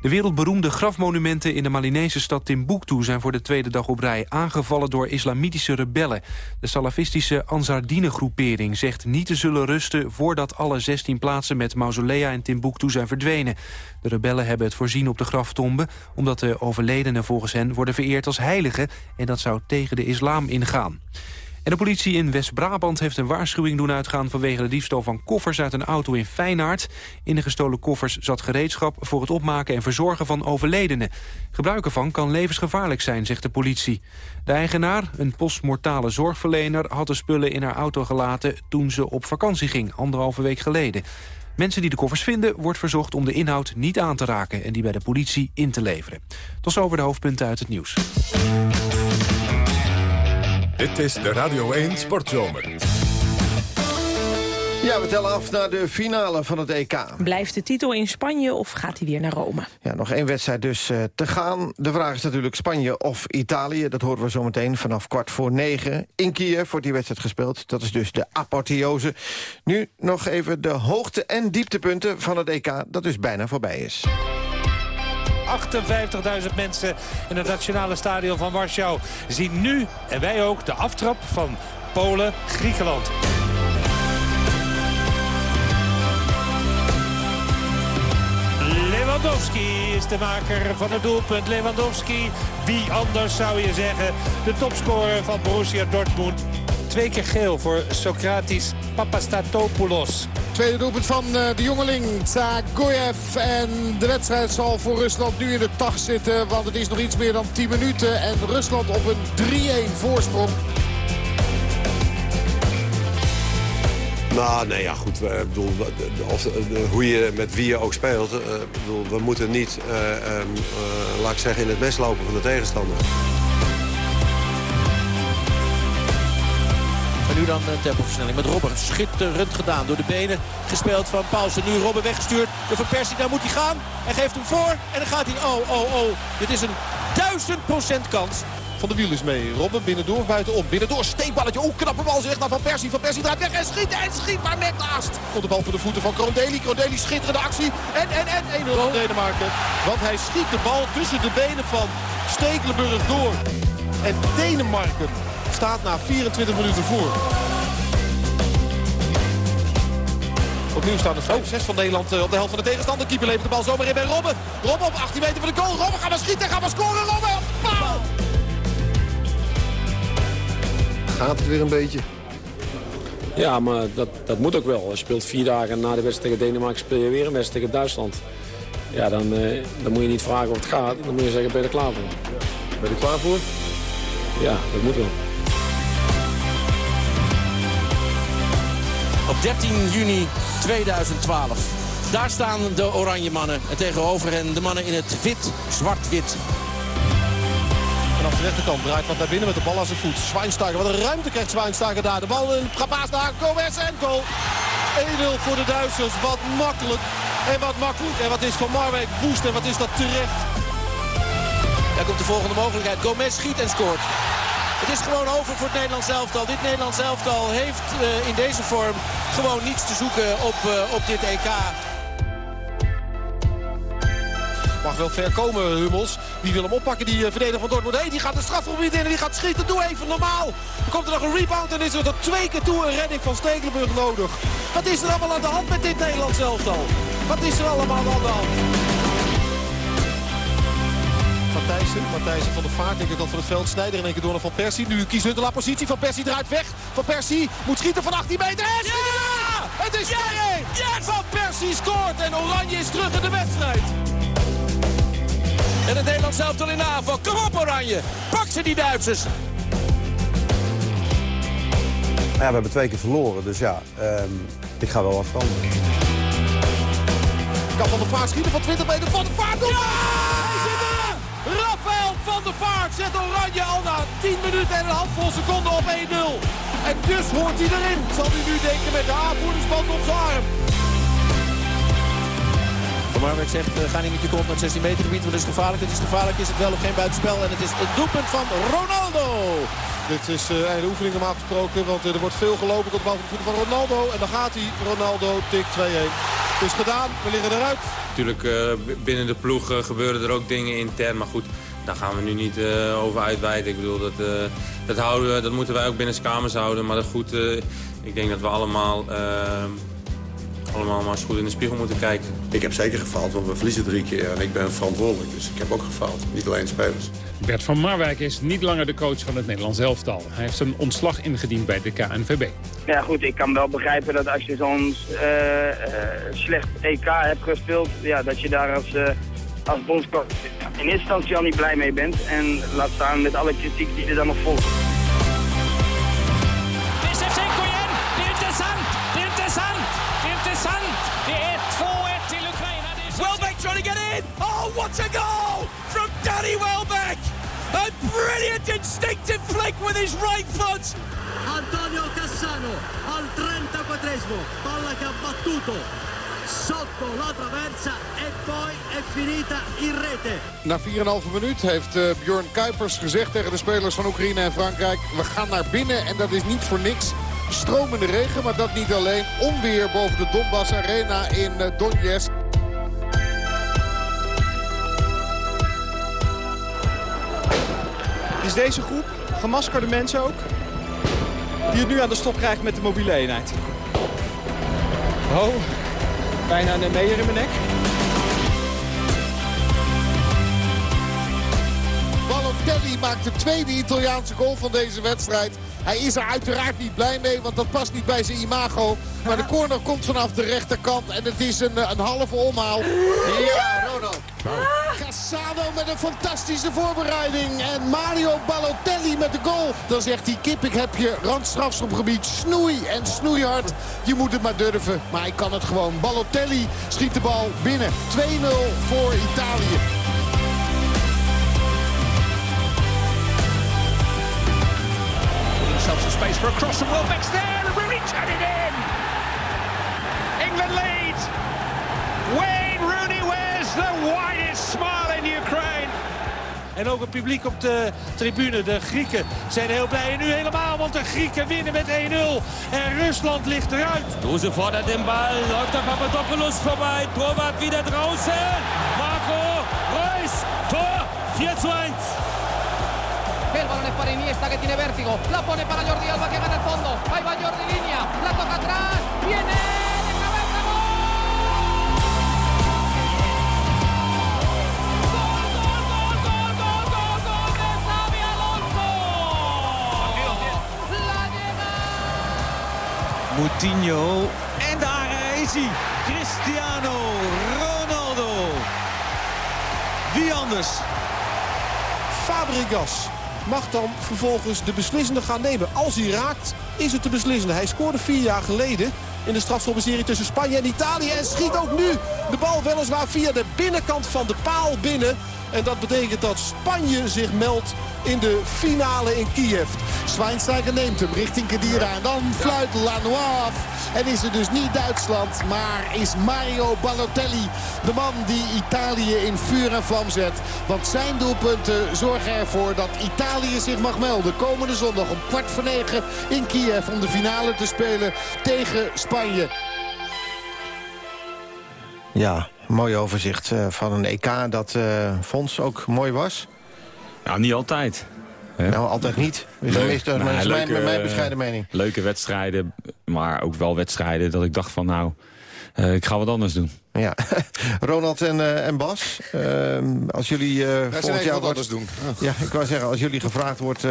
De wereldberoemde grafmonumenten in de Malinese stad Timbuktu... zijn voor de tweede dag op rij aangevallen door islamitische rebellen. De salafistische Ansardine-groepering zegt niet te zullen rusten... voordat alle 16 plaatsen met mausolea in Timbuktu zijn verdwenen. De rebellen hebben het voorzien op de graftomben... omdat de overledenen volgens hen worden vereerd als heiligen... en dat zou tegen de islam ingaan. En de politie in West-Brabant heeft een waarschuwing doen uitgaan... vanwege de diefstal van koffers uit een auto in Feyenaard. In de gestolen koffers zat gereedschap voor het opmaken en verzorgen van overledenen. Gebruik ervan kan levensgevaarlijk zijn, zegt de politie. De eigenaar, een postmortale zorgverlener... had de spullen in haar auto gelaten toen ze op vakantie ging, anderhalve week geleden. Mensen die de koffers vinden, wordt verzocht om de inhoud niet aan te raken... en die bij de politie in te leveren. Tot zover de hoofdpunten uit het nieuws. Dit is de Radio 1 Sportzomer. Ja, we tellen af naar de finale van het EK. Blijft de titel in Spanje of gaat hij weer naar Rome? Ja, nog één wedstrijd dus eh, te gaan. De vraag is natuurlijk Spanje of Italië. Dat horen we zometeen vanaf kwart voor negen. In Kiev wordt die wedstrijd gespeeld. Dat is dus de apotheose. Nu nog even de hoogte- en dieptepunten van het EK... dat dus bijna voorbij is. 58.000 mensen in het nationale stadion van Warschau zien nu, en wij ook, de aftrap van Polen-Griekenland. Lewandowski is de maker van het doelpunt. Lewandowski, wie anders zou je zeggen, de topscorer van Borussia Dortmund. Twee keer geel voor Socrates Papastatopoulos. Tweede doelpunt van eh, de jongeling Tsagoyev. En de wedstrijd zal voor Rusland nu in de tag zitten. Want het is nog iets meer dan 10 minuten. En Rusland op een 3-1 voorsprong. Nou, nee, ja, goed. We, bedoel, de- de- hoe je met wie je ook speelt. eh, bedoel, we moeten niet, eh, ehm, eh, laat ik zeggen, in het mes lopen van de tegenstander. En nu dan een tempoversnelling met Robben. Schitterend gedaan door de benen. Gespeeld van Paulsen. Nu Robben weggestuurd door Van Persie. Daar moet hij gaan. Hij geeft hem voor. En dan gaat hij. Oh, oh, oh. Dit is een duizend procent kans. Van de wiel is mee. Robben binnendoor buitenom. Binnendoor, steekballetje. Oeh, knappe bal zeg naar Van Persie. Van Persie draait weg en schiet en schiet maar net naast. Komt de bal voor de voeten van Krondeli. Krondeli schitterende actie. En, en, en 1-0 voor Denemarken. Want hij schiet de bal tussen de benen van Stekelenburg door. En Denemarken staat na 24 minuten voor. Opnieuw staan de 5-6 van Nederland eh, op de helft van de tegenstander. Keeper levert de bal zomaar in bij Robben. Robben op 18 meter van de goal. Robben gaat maar schieten, gaat maar scoren. Robben, paal! Gaat het weer een beetje? Ja, maar dat, dat moet ook wel. Je speelt vier dagen na de wedstrijd tegen Denemarken speel je weer een wedstrijd tegen Duitsland. Ja, dan, eh, dan moet je niet vragen of het gaat. Dan moet je zeggen, ben je er klaar voor? Ben je er klaar voor? Ja, dat moet wel. Op 13 juni 2012. Daar staan de oranje mannen. En tegenover hen de mannen in het wit, zwart-wit. De rechterkant draait wat naar binnen met de bal aan zijn voet. Schweinsteiger, wat een ruimte krijgt Schweinsteiger daar. De bal in Gabaas naar Gomez en goal. 1-0 voor de Duitsers. Wat makkelijk. En wat makkelijk. En wat is Van Marwijk woest en wat is dat terecht. Daar komt de volgende mogelijkheid. Gomez schiet en scoort. Het is gewoon over voor het Nederlands elftal. Dit Nederlands elftal heeft uh, in deze vorm gewoon niets te zoeken op, uh, op dit EK. Mag wel ver komen, Hummels. Die wil hem oppakken, die uh, verdediger van Dortmund. Hey, die gaat de strafgebied in en die gaat schieten. Doe even normaal. Dan komt er nog een rebound en is er tot twee keer toe een redding van Stekelenburg nodig. Wat is er allemaal aan de hand met dit Nederlands elftal? Wat is er allemaal aan de hand? Matthijssen, Matthijssen van de Vaart, linkerkant van het veld. Snijder in één keer door naar Van Persie. Nu kiest Huntelaar positie. Van Persie draait weg. Van Persie moet schieten van 18 meter. En ja! Het is 2-1! Yes! Van Persie scoort en Oranje is terug in de wedstrijd. En het Nederlands elftal in de aanval. Kom op Oranje. Pak ze die Duitsers. Ja, we hebben twee keer verloren, dus ja, um, ik ga wel wat veranderen. Kan Van de Vaart schieten van 20 meter. Van de Vaart doet ja! Rafael van der Vaart zet Oranje al na 10 minuten en een handvol seconden op 1-0. En dus hoort hij erin, zal hij nu denken met de aanvoerdersband op zijn arm. Marwijk zegt, uh, ga niet met je kont naar het 16 meter gebied, want het is gevaarlijk. Het is gevaarlijk, is het wel of geen buitenspel. En het is een doelpunt van Ronaldo. Dit is uh, einde oefening normaal gesproken, want uh, er wordt veel gelopen tot de bal van de voeten van Ronaldo. En dan gaat hij, Ronaldo, tik 2-1. Het is gedaan, we liggen eruit. Natuurlijk, uh, binnen de ploeg uh, gebeuren er ook dingen intern, maar goed... Daar gaan we nu niet uh, over uitweiden. Ik bedoel, dat, dat, houden we, dat moeten wij ook binnen de kamers houden. Maar goed, ik denk dat we allemaal allemaal maar eens goed in de spiegel moeten kijken. Ik heb zeker gefaald, want we verliezen drie keer en ik ben verantwoordelijk. Dus ik heb ook gefaald, niet alleen de spelers. Bert van Marwijk is niet langer de coach van het Nederlands elftal. Hij heeft zijn ontslag ingediend bij de KNVB. Ja goed, ik kan wel begrijpen dat als je zo'n uh, uh, slecht EK hebt gespeeld... Ja, dat je daar als, uh, als bondscoach in eerste instantie al niet blij mee bent. En laat staan met alle kritiek die er dan nog volgt. Oh, what a goal from Danny Welbeck! A brilliant instinctive flick with his right foot! Antonio Cassano al 34esimo, palla che ha battuto sotto la traversa e poi è finita in rete. Na 4,5 minuut heeft uh, Bjorn Kuipers gezegd tegen de spelers van Oekraïne en Frankrijk... we gaan naar binnen en dat is niet voor niks. Stromende regen, maar dat niet alleen. Onweer boven de Donbass Arena in uh, Donetsk. Is deze groep, gemaskerde mensen ook, die het nu aan de stop krijgt met de mobiele eenheid. Oh, bijna een meter in mijn nek. Balotelli maakt de tweede Italiaanse goal van deze wedstrijd. Hij is er uiteraard niet blij mee, want dat past niet bij zijn imago. Maar de corner komt vanaf de rechterkant en het is een, een halve omhaal. Ja, Ronald. Cassano met een fantastische voorbereiding. En Mario Balotelli met de goal. Dan zegt hij, kip, ik heb je randstrafschopgebied. Snoei en snoeihard. Je moet het maar durven, maar ik kan het gewoon. Balotelli schiet de bal binnen. 2-0 voor Italië. Themselves some space for a cross and Welbeck's there. Rooney in. England lead. The widest smile in Ukraine. En ook het publiek op de tribune. De Grieken zijn heel blij. En nu helemaal, want de Grieken winnen met 1-0. En Rusland ligt eruit. Dose fordert den Ball. Läuft der Papadopoulos vorbei. Torwart wieder draußen. Marco Reus. Tor 4 zu 1. El balón es para Iniesta que tiene vértigo. La pone para Jordi Alba que gana el fondo. Ahí va Jordi línea. La toca atrás. Viene Moutinho. En daar is hij. Cristiano Ronaldo. Wie anders? Fabregas mag dan vervolgens de beslissende gaan nemen. Als hij raakt, is het de beslissende. Hij scoorde vier jaar geleden in de strafschoppenserie tussen Spanje en Italië. En schiet ook nu de bal weliswaar via de binnenkant van de paal binnen. En dat betekent dat Spanje zich meldt in de finale in Kiev. Schweinsteiger neemt hem richting Kedira. En dan fluit Lanois af. En is het dus niet Duitsland, maar is Mario Balotelli. De man die Italië in vuur en vlam zet. Want zijn doelpunten zorgen ervoor dat Italië zich mag melden. Komende zondag om kwart voor negen in Kiev om de finale te spelen tegen Spanje. Ja, mooi overzicht eh, van een EK dat uh, Fons ook mooi was. Nou, niet altijd. Nou, altijd niet. Dus Leuk. is dat Nou, is leuke, mijn, mijn bescheiden mening. Leuke wedstrijden, maar ook wel wedstrijden dat ik dacht van nou, uh, ik ga wat anders doen. Ja, [LAUGHS] Ronald en, uh, en Bas, uh, als jullie volgend jaar wat wordt, anders doen. Ja, ik wou zeggen, als jullie gevraagd wordt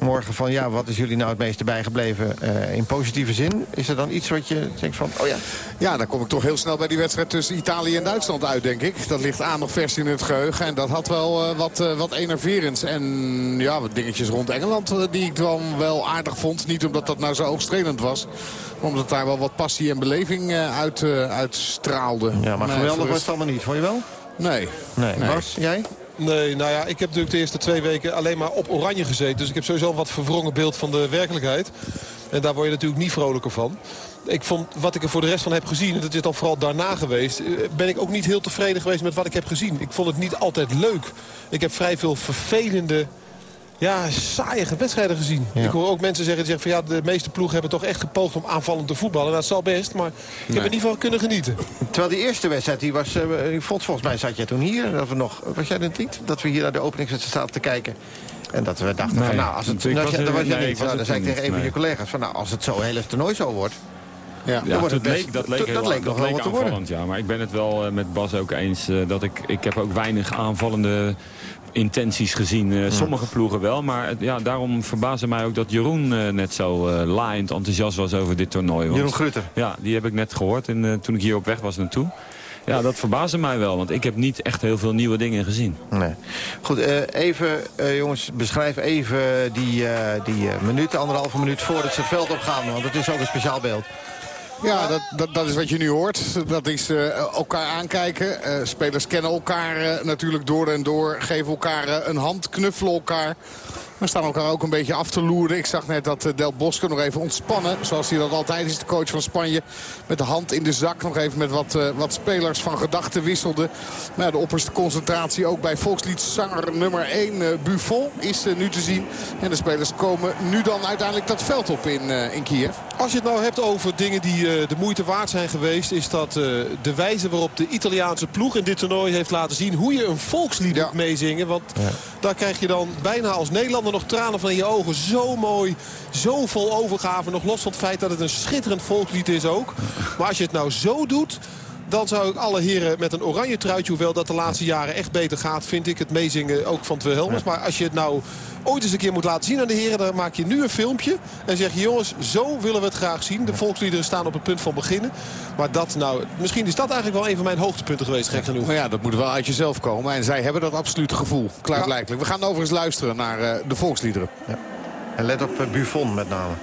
morgen van... ja, wat is jullie nou het meeste bijgebleven uh, in positieve zin? Is er dan iets wat je denkt van, oh ja... Ja, dan kom ik toch heel snel bij die wedstrijd tussen Italië en Duitsland uit, denk ik. Dat ligt aan nog vers in het geheugen. En dat had wel uh, wat, uh, wat enerverends. En ja, wat dingetjes rond Engeland die ik dan wel aardig vond. Niet omdat dat nou zo oogstrelend was. Maar omdat daar wel wat passie en beleving uit, uitstraalde. Ja, maar geweldig was het allemaal niet. Vond je wel? Nee. Nee. nee. Bas, jij? Nee, nou ja, ik heb natuurlijk de eerste twee weken alleen maar op oranje gezeten. Dus ik heb sowieso een wat verwrongen beeld van de werkelijkheid. En daar word je natuurlijk niet vrolijker van. Ik vond wat ik er voor de rest van heb gezien, en dat is dan vooral daarna geweest... ben ik ook niet heel tevreden geweest met wat ik heb gezien. Ik vond het niet altijd leuk. Ik heb vrij veel vervelende ja, saaie wedstrijden gezien. Ja. Ik hoor ook mensen zeggen, die zeggen van ja, de meeste ploegen hebben toch echt gepoogd om aanvallend te voetballen. Dat zal best, maar ik nee. heb er niet van kunnen genieten. Terwijl die eerste wedstrijd, die was, uh, volgens mij zat jij toen hier. Dat we nog, was jij het niet? Dat we hier naar de openingswedstrijd zaten te kijken. En dat we dachten nee, van nou, als het, nou, was er- dan was jij nee, niet. ik was Nou, dan zei ik tegen een van je collega's van nou, als het zo hele toernooi zo wordt. Ja, dan Ja, wordt dat het best- leek, dat leek, dat- heel- dat leek nog wel leek wat te ja. Maar ik ben het wel eh, met Bas ook eens eh, dat ik... Ik heb ook weinig aanvallende intenties gezien. Eh, Sommige ploegen wel, maar ja, daarom verbaasde mij ook dat Jeroen eh, net zo eh, laaiend enthousiast was over dit toernooi. Want- Jeroen Grutter. Ja, die heb ik net gehoord en, toen ik hier op weg was naartoe. Ja, dat verbaasde mij wel, want ik heb niet echt heel veel nieuwe dingen gezien. Nee. Goed, even, jongens, beschrijf even die, die minuut, anderhalve minuut voordat ze het veld opgaan. Want het is ook een speciaal beeld. Ja, dat, dat, is wat je nu hoort. Dat is eh, elkaar aankijken. Eh, spelers kennen elkaar eh, natuurlijk door en door. Geven elkaar een hand, knuffelen elkaar. Maar staan elkaar ook een beetje af te loeren. Ik zag net dat Del Bosque nog even ontspannen. Zoals hij dat altijd is, de coach van Spanje. Met de hand in de zak. Nog even met wat, wat spelers van gedachten wisselde. Maar ja, de opperste concentratie ook bij volksliedzanger nummer 1 eh, Buffon is nu te zien. En de spelers komen nu dan uiteindelijk dat veld op in, in Kiev. Als je het nou hebt over dingen die de moeite waard zijn geweest... is dat eh, de wijze waarop de Italiaanse ploeg in dit toernooi heeft laten zien... hoe je een volkslied moet meezingen. Want daar krijg je dan bijna als Nederlander nog tranen van in je ogen. Zo mooi, zo vol overgave. Nog los van het feit dat het een schitterend volkslied is ook. Maar als je het nou zo doet... Dan zou ik alle heren met een oranje truitje... hoewel dat de laatste jaren echt beter gaat... vind ik het meezingen ook van het Wilhelmus. Maar als je het nou ooit eens een keer moet laten zien aan de heren... dan maak je nu een filmpje en zeg je... jongens, zo willen we het graag zien. De volksliederen staan op het punt van beginnen. Maar dat nou... Misschien is dat eigenlijk wel een van mijn hoogtepunten geweest, gek genoeg. Maar ja, dat moet wel uit jezelf komen. En zij hebben dat absolute gevoel, klaarblijkelijk. We gaan overigens luisteren naar eh, de volksliederen. En let op eh, Buffon met name.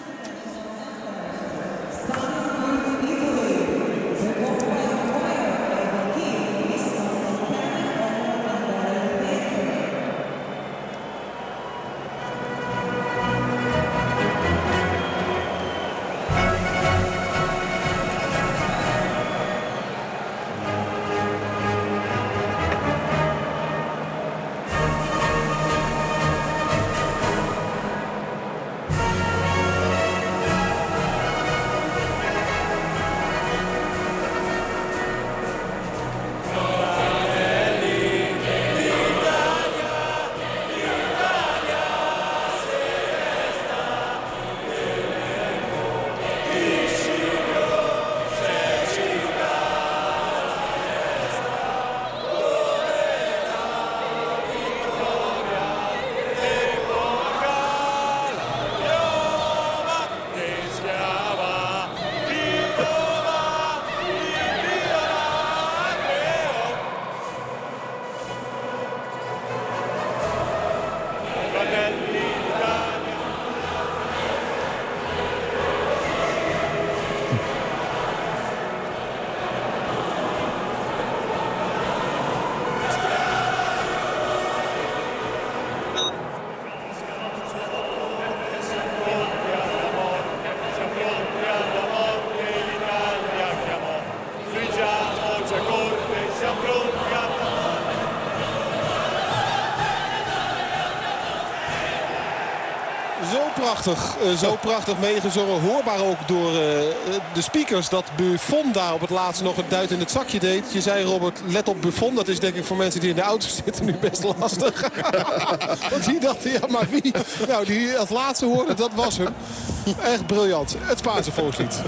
Eh, zo prachtig meegezongen. Hoorbaar ook door eh, de speakers dat Buffon daar op het laatst nog een duit in het zakje deed. Je zei Robert, let op Buffon. Dat is denk ik voor mensen die in de auto zitten nu best lastig. [LAUGHS] Want die dachten, ja maar wie? Nou, die als laatste hoorde, dat was hem. Echt briljant. Het Spaanse volkslied.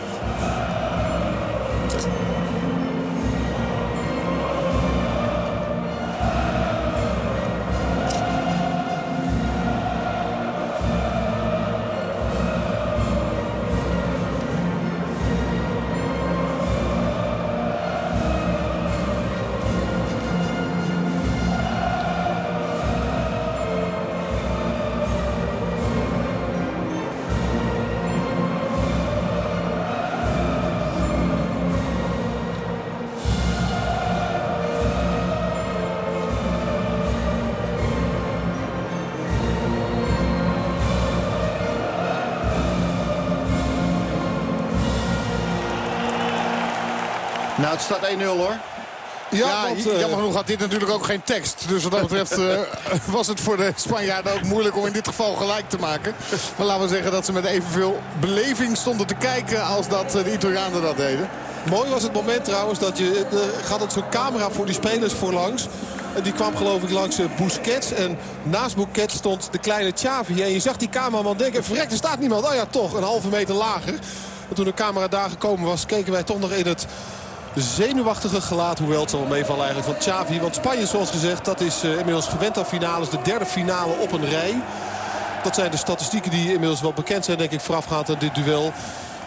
Nou, het staat 1-0 hoor. Ja, want, eh, jammer genoeg had dit natuurlijk ook geen tekst. Dus wat dat betreft eh, [LAUGHS] was het voor de Spanjaarden ook moeilijk om in dit geval gelijk te maken. Maar laten we zeggen dat ze met evenveel beleving stonden te kijken als dat eh, de Italianen dat deden. Mooi was het moment trouwens dat je... Er gaat het zo'n camera voor die spelers voorlangs. En die kwam geloof ik langs eh, Busquets. En naast Busquets stond de kleine Xavi. En je zag die cameraman denken, verrek, er staat niemand. Oh ja, toch, een halve meter lager. En toen de camera daar gekomen was, keken wij toch nog in het zenuwachtige gelaat. Hoewel het zal meevallen eigenlijk van Xavi. Want Spanje, zoals gezegd, dat is eh, inmiddels gewend aan finales. De derde finale op een rij. Dat zijn de statistieken die inmiddels wel bekend zijn, denk ik, voorafgaand aan dit duel.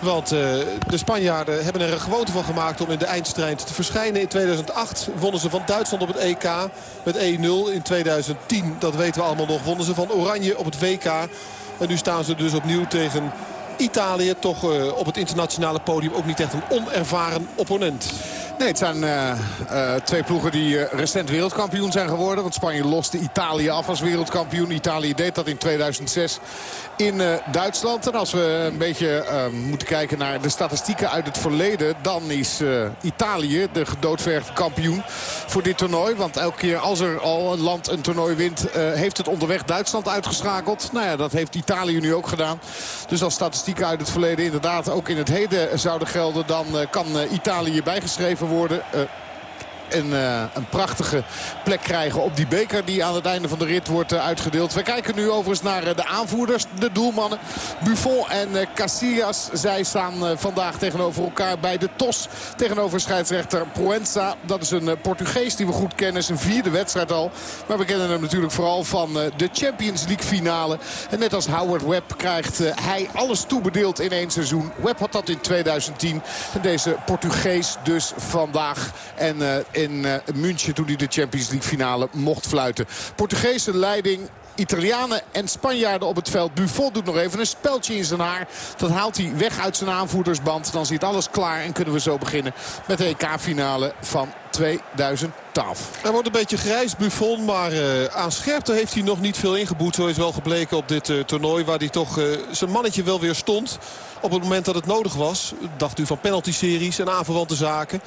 Want eh, de Spanjaarden hebben er een gewoonte van gemaakt om in de eindstrijd te verschijnen. In 2008 wonnen ze van Duitsland op het EK met 1-0. In 2010, dat weten we allemaal nog, wonnen ze van Oranje op het WK. En nu staan ze dus opnieuw tegen Italië. Toch eh, op het internationale podium ook niet echt een onervaren opponent. Nee, het zijn eh, eh, twee ploegen die eh, recent wereldkampioen zijn geworden. Want Spanje loste Italië af als wereldkampioen. Italië deed dat in 2006 in Duitsland. En als we een beetje eh, moeten kijken naar de statistieken uit het verleden... dan is Italië de gedoodverfde kampioen voor dit toernooi. Want elke keer als er al een land een toernooi wint... heeft het onderweg Duitsland uitgeschakeld. Nou ja, dat heeft Italië nu ook gedaan. Dus als statistieken uit het verleden inderdaad ook in het heden zouden gelden... dan kan Italië bijgeschreven worden... Eh, een, eh, een prachtige plek krijgen op die beker die aan het einde van de rit wordt eh, uitgedeeld. We kijken nu overigens naar eh, de aanvoerders, de doelmannen. Buffon en Casillas. Zij staan vandaag tegenover elkaar bij de TOS. Tegenover scheidsrechter Proenza. Dat is een Portugees die we goed kennen. Zijn vierde wedstrijd al. Maar we kennen hem natuurlijk vooral van de Champions League finale. En net als Howard Webb krijgt hij alles toebedeeld in één seizoen. Webb had dat in 2010. En deze Portugees dus vandaag. En in eh, München toen hij de Champions League finale mocht fluiten. Portugese leiding Italianen en Spanjaarden op het veld. Buffon doet nog even een speltje in zijn haar. Dat haalt hij weg uit zijn aanvoerdersband. Dan zit alles klaar en kunnen we zo beginnen met de EK-finale van 2012. Hij wordt een beetje grijs, Buffon, maar eh, aan scherpte heeft hij nog niet veel ingeboet. Zo is wel gebleken op dit eh, toernooi waar hij toch zijn mannetje wel weer stond. Op het moment dat het nodig was. Dacht u van penalty-series en aanverwante zaken.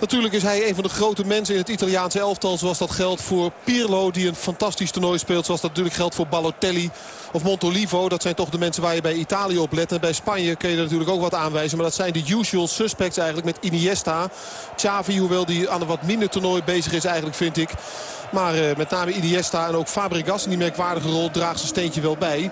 Natuurlijk is hij een van de grote mensen in het Italiaanse elftal. Zoals dat geldt voor Pirlo, die een fantastisch toernooi speelt. Zoals dat natuurlijk geldt voor Balotelli of Montolivo. Dat zijn toch de mensen waar je bij Italië op let. En bij Spanje kun je er natuurlijk ook wat aanwijzen. Maar dat zijn de usual suspects eigenlijk met Iniesta. Xavi, hoewel die aan een wat minder toernooi bezig is eigenlijk, vind ik. Maar eh, met name Iniesta en ook Fabregas in die merkwaardige rol draagt zijn steentje wel bij.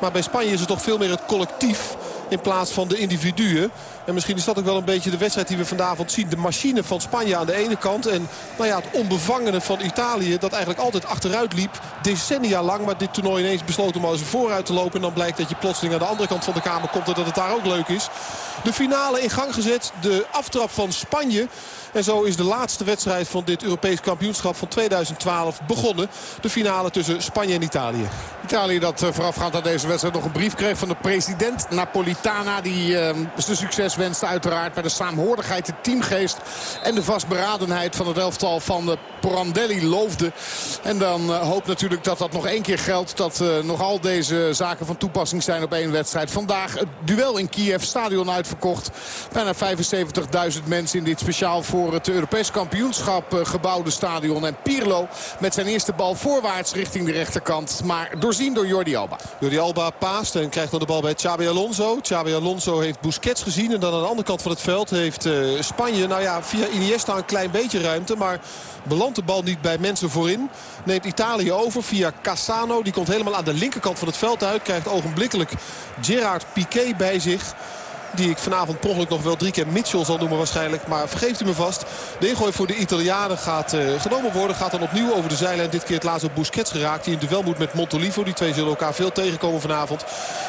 Maar bij Spanje is het toch veel meer het collectief in plaats van de individuen. En misschien is dat ook wel een beetje de wedstrijd die we vanavond zien. De machine van Spanje aan de ene kant. En nou ja, het onbevangene van Italië dat eigenlijk altijd achteruit liep. Decennia lang. Maar dit toernooi ineens besloot om al eens vooruit te lopen. En dan blijkt dat je plotseling aan de andere kant van de kamer komt. En dat het daar ook leuk is. De finale in gang gezet. De aftrap van Spanje. En zo is de laatste wedstrijd van dit Europees kampioenschap van 2012 begonnen. De finale tussen Spanje en Italië. Italië dat eh, voorafgaand aan deze wedstrijd nog een brief kreeg van de president Quintana die uh, zijn succes wenst uiteraard. Bij de saamhorigheid, de teamgeest en de vastberadenheid van het elftal van de Porandelli loofde. En dan uh, hoop natuurlijk dat dat nog één keer geldt. Dat uh, nog al deze zaken van toepassing zijn op één wedstrijd. Vandaag het duel in Kiev, stadion uitverkocht. Bijna 75.000 mensen in dit speciaal voor het Europees kampioenschap gebouwde stadion. En Pirlo met zijn eerste bal voorwaarts richting de rechterkant. Maar doorzien door Jordi Alba. Jordi Alba paast en krijgt dan de bal bij Xabi Alonso. Xabi Alonso heeft Busquets gezien. Dan aan de andere kant van het veld heeft uh, Spanje, nou ja, via Iniesta een klein beetje ruimte. Maar belandt de bal niet bij mensen voorin. Neemt Italië over via Cassano. Die komt helemaal aan de linkerkant van het veld uit. Krijgt ogenblikkelijk Gerard Piqué bij zich. Die ik vanavond per nog wel drie keer Mitchell zal noemen waarschijnlijk. Maar vergeeft u me vast. De ingooi voor de Italianen gaat uh, genomen worden. Gaat dan opnieuw over de zijlijn. Dit keer het laatst op Busquets geraakt. Die in duel moet met Montolivo. Die twee zullen elkaar veel tegenkomen vanavond.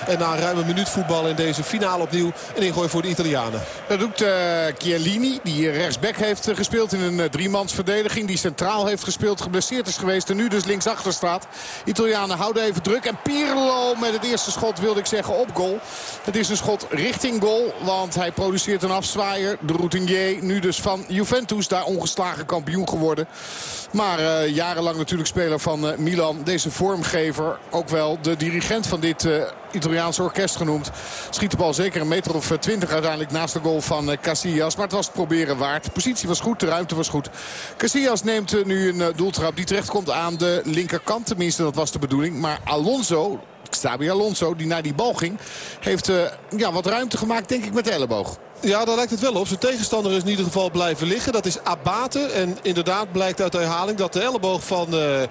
En na een ruime minuut voetbal in deze finale opnieuw een ingooi voor de Italianen. Dat doet uh, Chiellini. Die rechtsback heeft uh, gespeeld in een driemansverdediging. Die centraal heeft gespeeld. Geblesseerd is geweest. En nu dus linksachter staat. Italianen houden even druk. En Pirlo met het eerste schot wilde ik zeggen op goal. Het is een schot richting goal. Want hij produceert een afzwaaier. De routinier nu dus van Juventus. Daar ongeslagen kampioen geworden. Maar uh, jarenlang natuurlijk speler van uh, Milan. Deze vormgever. Ook wel de dirigent van dit uh, Italiaanse orkest genoemd. Schiet de bal zeker een meter of twintig uiteindelijk naast de goal van Casillas. Maar het was het proberen waard. De positie was goed, de ruimte was goed. Casillas neemt nu een doeltrap die terechtkomt aan de linkerkant. Tenminste, dat was de bedoeling. Maar Alonso, Xabi Alonso, die naar die bal ging, heeft uh, ja, wat ruimte gemaakt, denk ik, met de elleboog. Ja, daar lijkt het wel op. Zijn tegenstander is in ieder geval blijven liggen. Dat is Abate. En inderdaad blijkt uit de herhaling dat de elleboog van uh,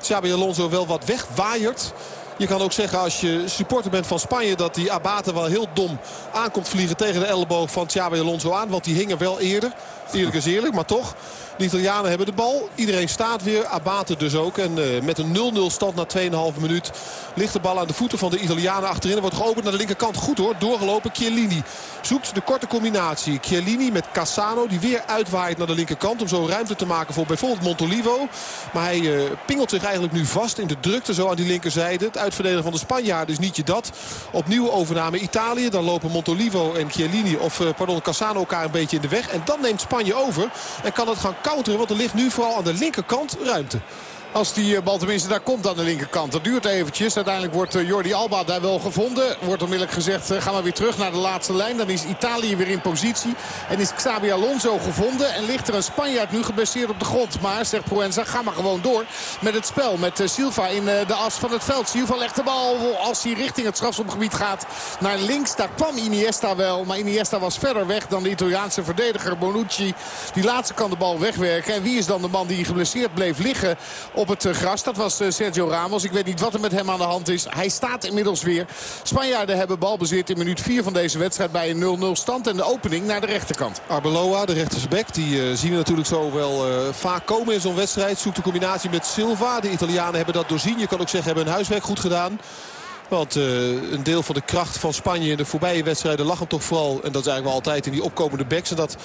Xabi Alonso wel wat wegwaaiert. Je kan ook zeggen als je supporter bent van Spanje... dat die Abate wel heel dom aankomt vliegen tegen de elleboog van Xabi Alonso aan. Want die hing er wel eerder. Eerlijk is eerlijk, maar toch. De Italianen hebben de bal. Iedereen staat weer. Abate dus ook. En uh, met een 0-0 stand na 2,5 minuut ligt de bal aan de voeten van de Italianen achterin. Er wordt geopend naar de linkerkant. Goed hoor. Doorgelopen. Chiellini zoekt de korte combinatie. Chiellini met Cassano die weer uitwaait naar de linkerkant. Om zo ruimte te maken voor bijvoorbeeld Montolivo. Maar hij uh, pingelt zich eigenlijk nu vast in de drukte zo aan die linkerzijde. Het uitverdedigen van de Spanjaarden is niet je dat. Opnieuw overname Italië. Dan lopen Montolivo en Chiellini of uh, pardon Cassano elkaar een beetje in de weg. En dan neemt Spanje over. En kan het gaan counteren. Want er ligt nu vooral aan de linkerkant ruimte. Als die bal tenminste daar komt aan de linkerkant. Dat duurt eventjes. Uiteindelijk wordt Jordi Alba daar wel gevonden. Wordt onmiddellijk gezegd, ga maar weer terug naar de laatste lijn. Dan is Italië weer in positie. En is Xabi Alonso gevonden. En ligt er een Spanjaard nu geblesseerd op de grond. Maar, zegt Proenza, ga maar gewoon door met het spel. Met Silva in de as van het veld. Silva legt de bal als hij richting het strafschopgebied gaat naar links. Daar kwam Iniesta wel. Maar Iniesta was verder weg dan de Italiaanse verdediger Bonucci. Die laatste kan de bal wegwerken. En wie is dan de man die geblesseerd bleef liggen op het gras. Dat was Sergio Ramos. Ik weet niet wat er met hem aan de hand is. Hij staat inmiddels weer. Spanjaarden hebben balbezit in minuut 4 van deze wedstrijd bij een 0-0 stand. En de opening naar de rechterkant. Arbeloa, de rechtersback, die uh, zien we natuurlijk zo wel vaak komen in zo'n wedstrijd. Zoekt de combinatie met Silva. De Italianen hebben dat doorzien. Je kan ook zeggen hebben hun huiswerk goed gedaan. Want een deel van de kracht van Spanje in de voorbije wedstrijden lag hem toch vooral... en dat is eigenlijk wel altijd in die opkomende backs. En dat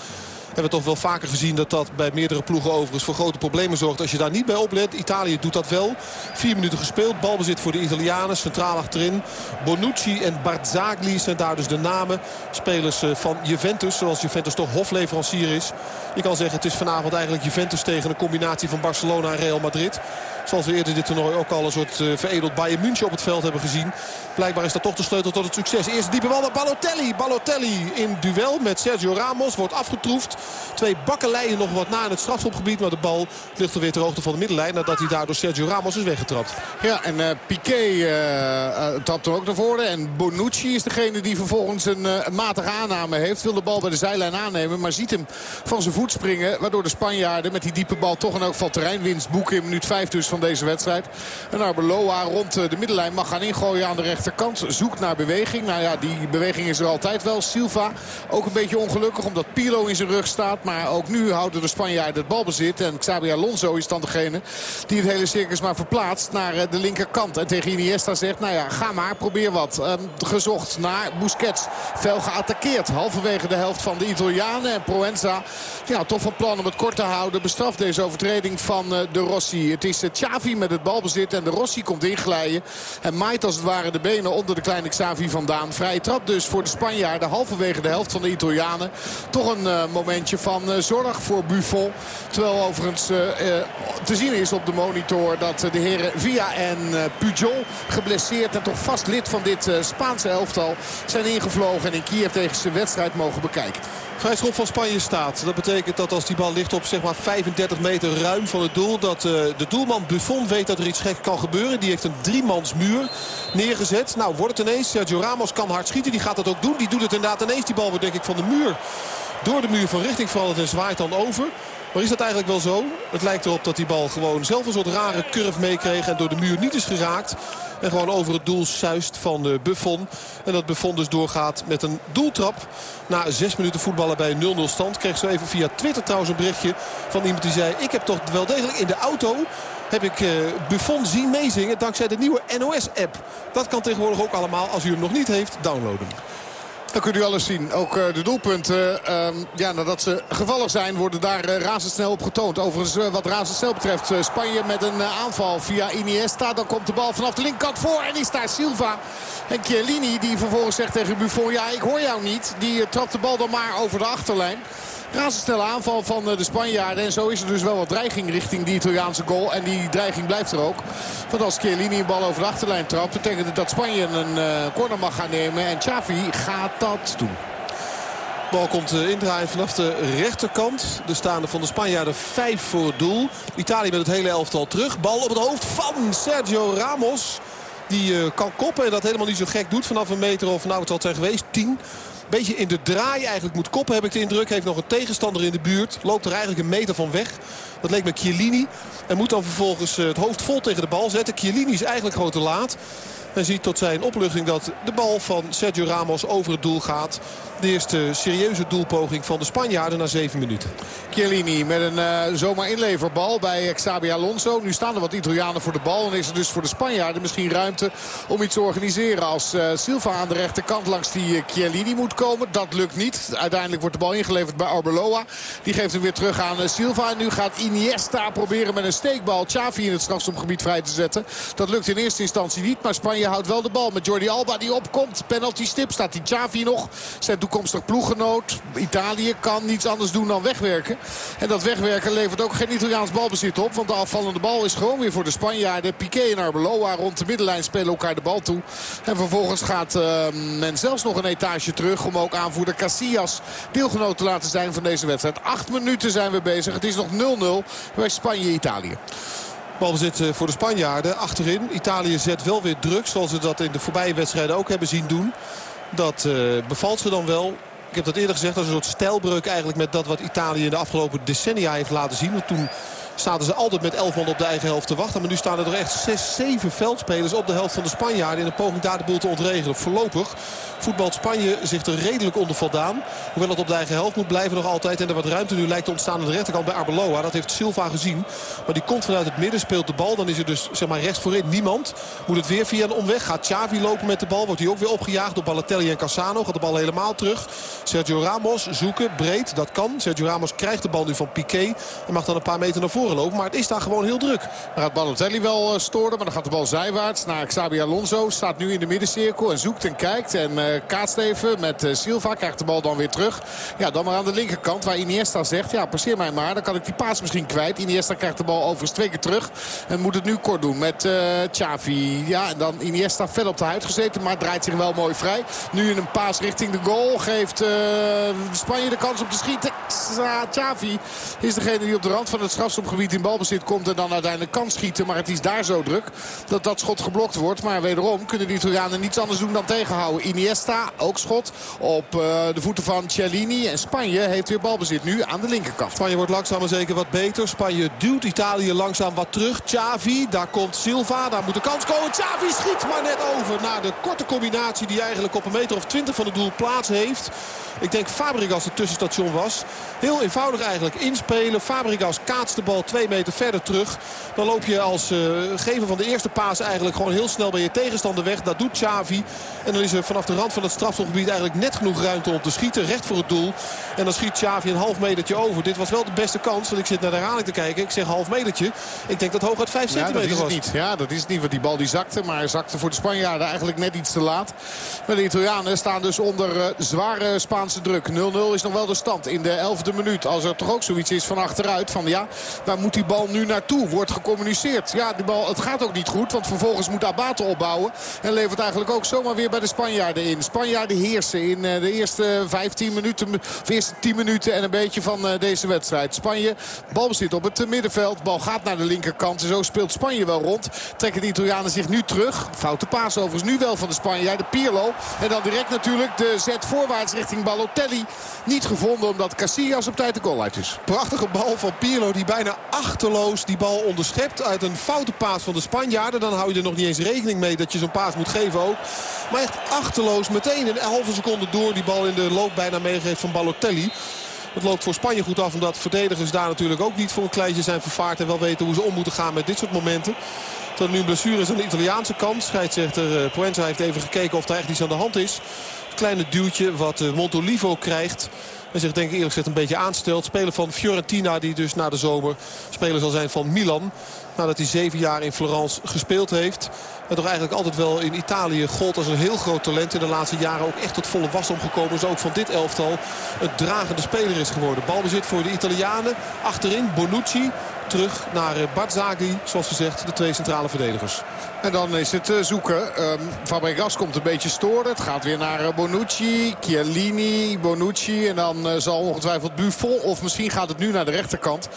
hebben we toch wel vaker gezien dat dat bij meerdere ploegen overigens voor grote problemen zorgt. Als je daar niet bij oplet. Italië doet dat wel. Vier minuten gespeeld. Balbezit voor de Italianen. Centraal achterin. Bonucci en Barzagli zijn daar dus de namen. Spelers van Juventus. Zoals Juventus toch hofleverancier is. Je kan zeggen het is vanavond eigenlijk Juventus tegen een combinatie van Barcelona en Real Madrid. Zoals we eerder dit toernooi ook al een soort uh, veredeld Bayern München op het veld hebben gezien. Blijkbaar is dat toch de sleutel tot het succes. Eerst diepe bal naar Balotelli. Balotelli in duel met Sergio Ramos. Wordt afgetroefd. Twee bakkeleien nog wat na in het strafschopgebied. Maar de bal ligt er weer ter hoogte van de middenlijn. Nadat hij daar door Sergio Ramos is weggetrapt. Ja, en uh, Piqué uh, trapt er ook naar voren. En Bonucci is degene die vervolgens een, een matige aanname heeft. Wil de bal bij de zijlijn aannemen. Maar ziet hem van zijn voet springen. Waardoor de Spanjaarden met die diepe bal toch in elk geval terreinwinst boeken. In minuut 5 dus van deze wedstrijd. En Arbeloa rond de middenlijn mag gaan ingooien aan de rechterkant. Zoekt naar beweging. Nou ja, die beweging is er altijd wel. Silva ook een beetje ongelukkig omdat Pirlo in zijn rug staat. Maar ook nu houden de Spanjaarden het balbezit. En Xabi Alonso is dan degene die het hele circus maar verplaatst naar de linkerkant. En tegen Iniesta zegt, nou ja, ga maar, probeer wat. Um, gezocht naar Busquets. Fel geattakeerd. Halverwege de helft van de Italianen. En Proenza, ja, toch van plan om het kort te houden. Bestraft deze overtreding van uh, de Rossi. Het is Xavi met het balbezit en de Rossi komt inglijden. En maait als het ware de benen onder de kleine Xavi vandaan. Vrije trap dus voor de Spanjaarden. Halverwege de helft van de Italianen. Toch een uh, momentje van uh, zorg voor Buffon. Terwijl overigens uh, te zien is op de monitor dat de heren Via en Pujol geblesseerd en toch vast lid van dit Spaanse elftal zijn ingevlogen. En in Kiev tegen zijn wedstrijd mogen bekijken. Vrij schop van Spanje staat. Dat betekent dat als die bal ligt op zeg maar 35 meter ruim van het doel... dat uh, de doelman Buffon weet dat er iets gek kan gebeuren. Die heeft een driemansmuur neergezet. Nou wordt het ineens. Sergio Ramos kan hard schieten. Die gaat dat ook doen. Die doet het inderdaad ineens. Die bal wordt denk ik van de muur door de muur van richting veranderd en zwaait dan over. Maar is dat eigenlijk wel zo? Het lijkt erop dat die bal gewoon zelf een soort rare curve meekreeg... en door de muur niet is geraakt. En gewoon over het doel suist van uh, Buffon. En dat Buffon dus doorgaat met een doeltrap. Na zes minuten voetballen bij 0-0 stand. Kreeg zo even via Twitter trouwens een berichtje van iemand die zei... ik heb toch wel degelijk in de auto heb ik uh, Buffon zien meezingen dankzij de nieuwe NOS-app. Dat kan tegenwoordig ook allemaal. Als u hem nog niet heeft, downloaden. Dan kunt u alles zien. Ook uh, de doelpunten, uh, ja, nadat ze gevallig zijn, worden daar uh, razendsnel op getoond. Overigens, wat razendsnel betreft, Spanje met een aanval via Iniesta. Dan komt de bal vanaf de linkerkant voor en is daar Silva. En Chiellini die vervolgens zegt tegen Buffon, ja, ik hoor jou niet. Die trapt de bal dan maar over de achterlijn. Razendsnelle aanval van de Spanjaarden. En zo is er dus wel wat dreiging richting die Italiaanse goal. En die dreiging blijft er ook. Want als Chiellini een bal over de achterlijn trapt... betekent het dat Spanje een uh, corner mag gaan nemen. En Xavi gaat dat doen. Bal komt indraaien vanaf de rechterkant. De staande van de Spanjaarden vijf voor het doel. Italië met het hele elftal terug. Bal op het hoofd van Sergio Ramos. Die kan koppen en dat helemaal niet zo gek doet vanaf een meter of nou het zal zijn geweest. 10 beetje in de draai eigenlijk moet koppen heb ik de indruk. Heeft nog een tegenstander in de buurt. Loopt er eigenlijk een meter van weg. Dat leek me Chiellini. En moet dan vervolgens het hoofd vol tegen de bal zetten. Chiellini is eigenlijk gewoon te laat. En ziet tot zijn opluchting dat de bal van Sergio Ramos over het doel gaat. De eerste serieuze doelpoging van de Spanjaarden na zeven minuten. Chiellini met een uh, zomaar inleverbal bij Xabi Alonso. Nu staan er wat Italianen voor de bal. En is er dus voor de Spanjaarden misschien ruimte om iets te organiseren. Als uh, Silva aan de rechterkant langs die Chiellini moet komen. Dat lukt niet. Uiteindelijk wordt de bal ingeleverd bij Arbeloa. Die geeft hem weer terug aan Silva. En nu gaat Iniesta proberen met een steekbal Xavi in het strafstomgebied vrij te zetten. Dat lukt in eerste instantie niet. Maar Spanje houdt wel de bal met Jordi Alba die opkomt. Penalty stip staat die Xavi nog. Zijn toekomstig ploeggenoot. Italië kan niets anders doen dan wegwerken. En dat wegwerken levert ook geen Italiaans balbezit op. Want de afvallende bal is gewoon weer voor de Spanjaarden. Piqué en Arbeloa rond de middenlijn spelen elkaar de bal toe. En vervolgens gaat uh, men zelfs nog een etage terug. Om ook aanvoerder Casillas deelgenoot te laten zijn van deze wedstrijd. Acht minuten zijn we bezig. Het is nog 0-0 bij Spanje-Italië. Balbezit voor de Spanjaarden achterin. Italië zet wel weer druk zoals ze dat in de voorbije wedstrijden ook hebben zien doen. Dat uh, bevalt ze dan wel. Ik heb dat eerder gezegd, dat is een soort stijlbreuk eigenlijk met dat wat Italië in de afgelopen decennia heeft laten zien. Want toen zaten ze altijd met 11 man op de eigen helft te wachten. Maar nu staan er echt 6, 7 veldspelers op de helft van de Spanjaarden. In een poging daar de boel te ontregelen. Voorlopig voetbalt Spanje zich er redelijk onder voldaan. Hoewel het op de eigen helft moet blijven nog altijd. En er wat ruimte nu lijkt te ontstaan aan de rechterkant bij Arbeloa. Dat heeft Silva gezien. Maar die komt vanuit het midden, speelt de bal. Dan is er dus zeg maar rechts voorin niemand. Moet het weer via een omweg. Gaat Xavi lopen met de bal. Wordt hij ook weer opgejaagd door Balotelli en Cassano. Gaat de bal helemaal terug. Sergio Ramos zoeken, breed. Dat kan. Sergio Ramos krijgt de bal nu van Piqué. En mag dan een paar meter naar voren lopen. Maar het is daar gewoon heel druk. Dan gaat Balotelli wel storen. Maar dan gaat de bal zijwaarts naar Xabi Alonso. Staat nu in de middencirkel en zoekt en kijkt. En uh, kaatst even met uh, Silva. Krijgt de bal dan weer terug. Ja, dan maar aan de linkerkant waar Iniesta zegt. Ja, passeer mij maar. Dan kan ik die paas misschien kwijt. Iniesta krijgt de bal overigens twee keer terug. En moet het nu kort doen met uh, Xavi. Ja, en dan Iniesta fel op de huid gezeten. Maar draait zich wel mooi vrij. Nu in een paas richting de goal. Geeft Spanje de kans om te schieten. Xavi is degene die op de rand van het strafschopgebied in balbezit komt. En dan uiteindelijk kan schieten. Maar het is daar zo druk dat dat schot geblokt wordt. Maar wederom kunnen die Italianen niets anders doen dan tegenhouden. Iniesta, ook schot op uh, de voeten van Cialini. En Spanje heeft weer balbezit nu aan de linkerkant. Spanje wordt langzaam maar zeker wat beter. Spanje duwt Italië langzaam wat terug. Xavi, daar komt Silva. Daar moet de kans komen. Xavi schiet maar net over. Na de korte combinatie die eigenlijk op een meter of twintig van het doel plaats heeft. Ik denk Fabregas het tussenstation was. Heel eenvoudig eigenlijk inspelen. Fabregas kaatst de bal twee meter verder terug. Dan loop je als uh, gever van de eerste paas eigenlijk gewoon heel snel bij je tegenstander weg. Dat doet Xavi. En dan is er vanaf de rand van het strafschopgebied eigenlijk net genoeg ruimte om te schieten. Recht voor het doel. En dan schiet Xavi een half metertje over. Dit was wel de beste kans. Want ik zit naar de herhaling te kijken. Ik zeg half metertje. Ik denk dat hooguit 5 ja, centimeter dat is was. niet. Ja, dat is het niet. Want die bal die zakte. Maar hij zakte voor de Spanjaarden eigenlijk net iets te laat. Maar de Italianen staan dus onder uh, zware Spaanse druk. 0-0 is nog wel de stand in de 11e minuut. Als er toch ook zoiets is van achteruit. Van ja, moet die bal nu naartoe? Wordt gecommuniceerd. Ja, die bal, het gaat ook niet goed. Want vervolgens moet Abate opbouwen. En levert eigenlijk ook zomaar weer bij de Spanjaarden in. Spanjaarden heersen in uh, de eerste 15 minuten. Of eerste 10 minuten en een beetje van uh, deze wedstrijd. Spanje, balbezit op het middenveld. Bal gaat naar de linkerkant. En zo speelt Spanje wel rond. Trekken de Italianen zich nu terug. Foute paas overigens nu wel van de Spanjaarden. Pirlo. En dan direct natuurlijk de zet voorwaarts richting Balotelli. Niet gevonden omdat Casillas op tijd de goal uit is. Prachtige bal van Pirlo die bijna achterloos die bal onderschept. Uit een foute paas van de Spanjaarden. Dan hou je er nog niet eens rekening mee dat je zo'n paas moet geven ook. Maar echt achterloos meteen een halve seconde door die bal in de loop bijna meegeeft van Balotelli. Het loopt voor Spanje goed af omdat verdedigers daar natuurlijk ook niet voor een kleintje zijn vervaard. En wel weten hoe ze om moeten gaan met dit soort momenten. Dat nu een blessure is aan de Italiaanse kant. Scheidsrechter Poenza heeft even gekeken of er echt iets aan de hand is. Het kleine duwtje wat Montolivo krijgt. En zich denk ik eerlijk gezegd een beetje aanstelt. Speler van Fiorentina die dus na de zomer speler zal zijn van Milan. Nadat hij zeven jaar in Florence gespeeld heeft. En toch eigenlijk altijd wel in Italië gold als een heel groot talent. In de laatste jaren ook echt tot volle wasdom gekomen. Is ook van dit elftal een dragende speler is geworden. Balbezit voor de Italianen. Achterin Bonucci. Terug naar Barzagli, zoals gezegd, de twee centrale verdedigers. En dan is het zoeken. Um, Fabregas komt een beetje storen. Het gaat weer naar Bonucci, Chiellini, Bonucci. En dan uh, zal ongetwijfeld Buffon. Of misschien gaat het nu naar de rechterkant.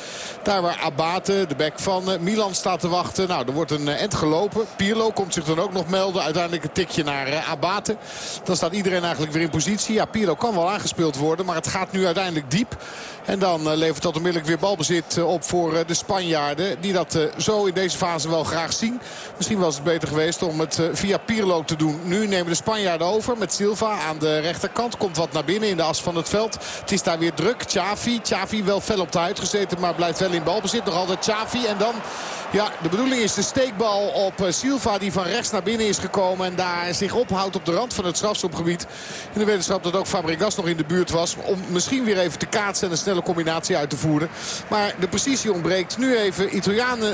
Daar waar Abate, de bek van Milan, staat te wachten. Nou, er wordt een end gelopen. Pirlo komt zich dan ook nog melden. Uiteindelijk een tikje naar Abate. Dan staat iedereen eigenlijk weer in positie. Ja, Pirlo kan wel aangespeeld worden. Maar het gaat nu uiteindelijk diep. En dan levert dat onmiddellijk weer balbezit op voor de Spanjaarden. Die dat zo in deze fase wel graag zien. Misschien was beter geweest om het via Pirlo te doen. Nu nemen de Spanjaarden over met Silva aan de rechterkant. Komt wat naar binnen in de as van het veld. Het is daar weer druk. Xavi. Xavi wel fel op de huid gezeten. Maar blijft wel in balbezit. Nog altijd Xavi. En dan... Ja, de bedoeling is de steekbal op Silva die van rechts naar binnen is gekomen. En daar zich ophoudt op de rand van het strafschopgebied. In de wetenschap dat ook Fabregas nog in de buurt was. Om misschien weer even te kaatsen en een snelle combinatie uit te voeren. Maar de precisie ontbreekt. Nu even Italianen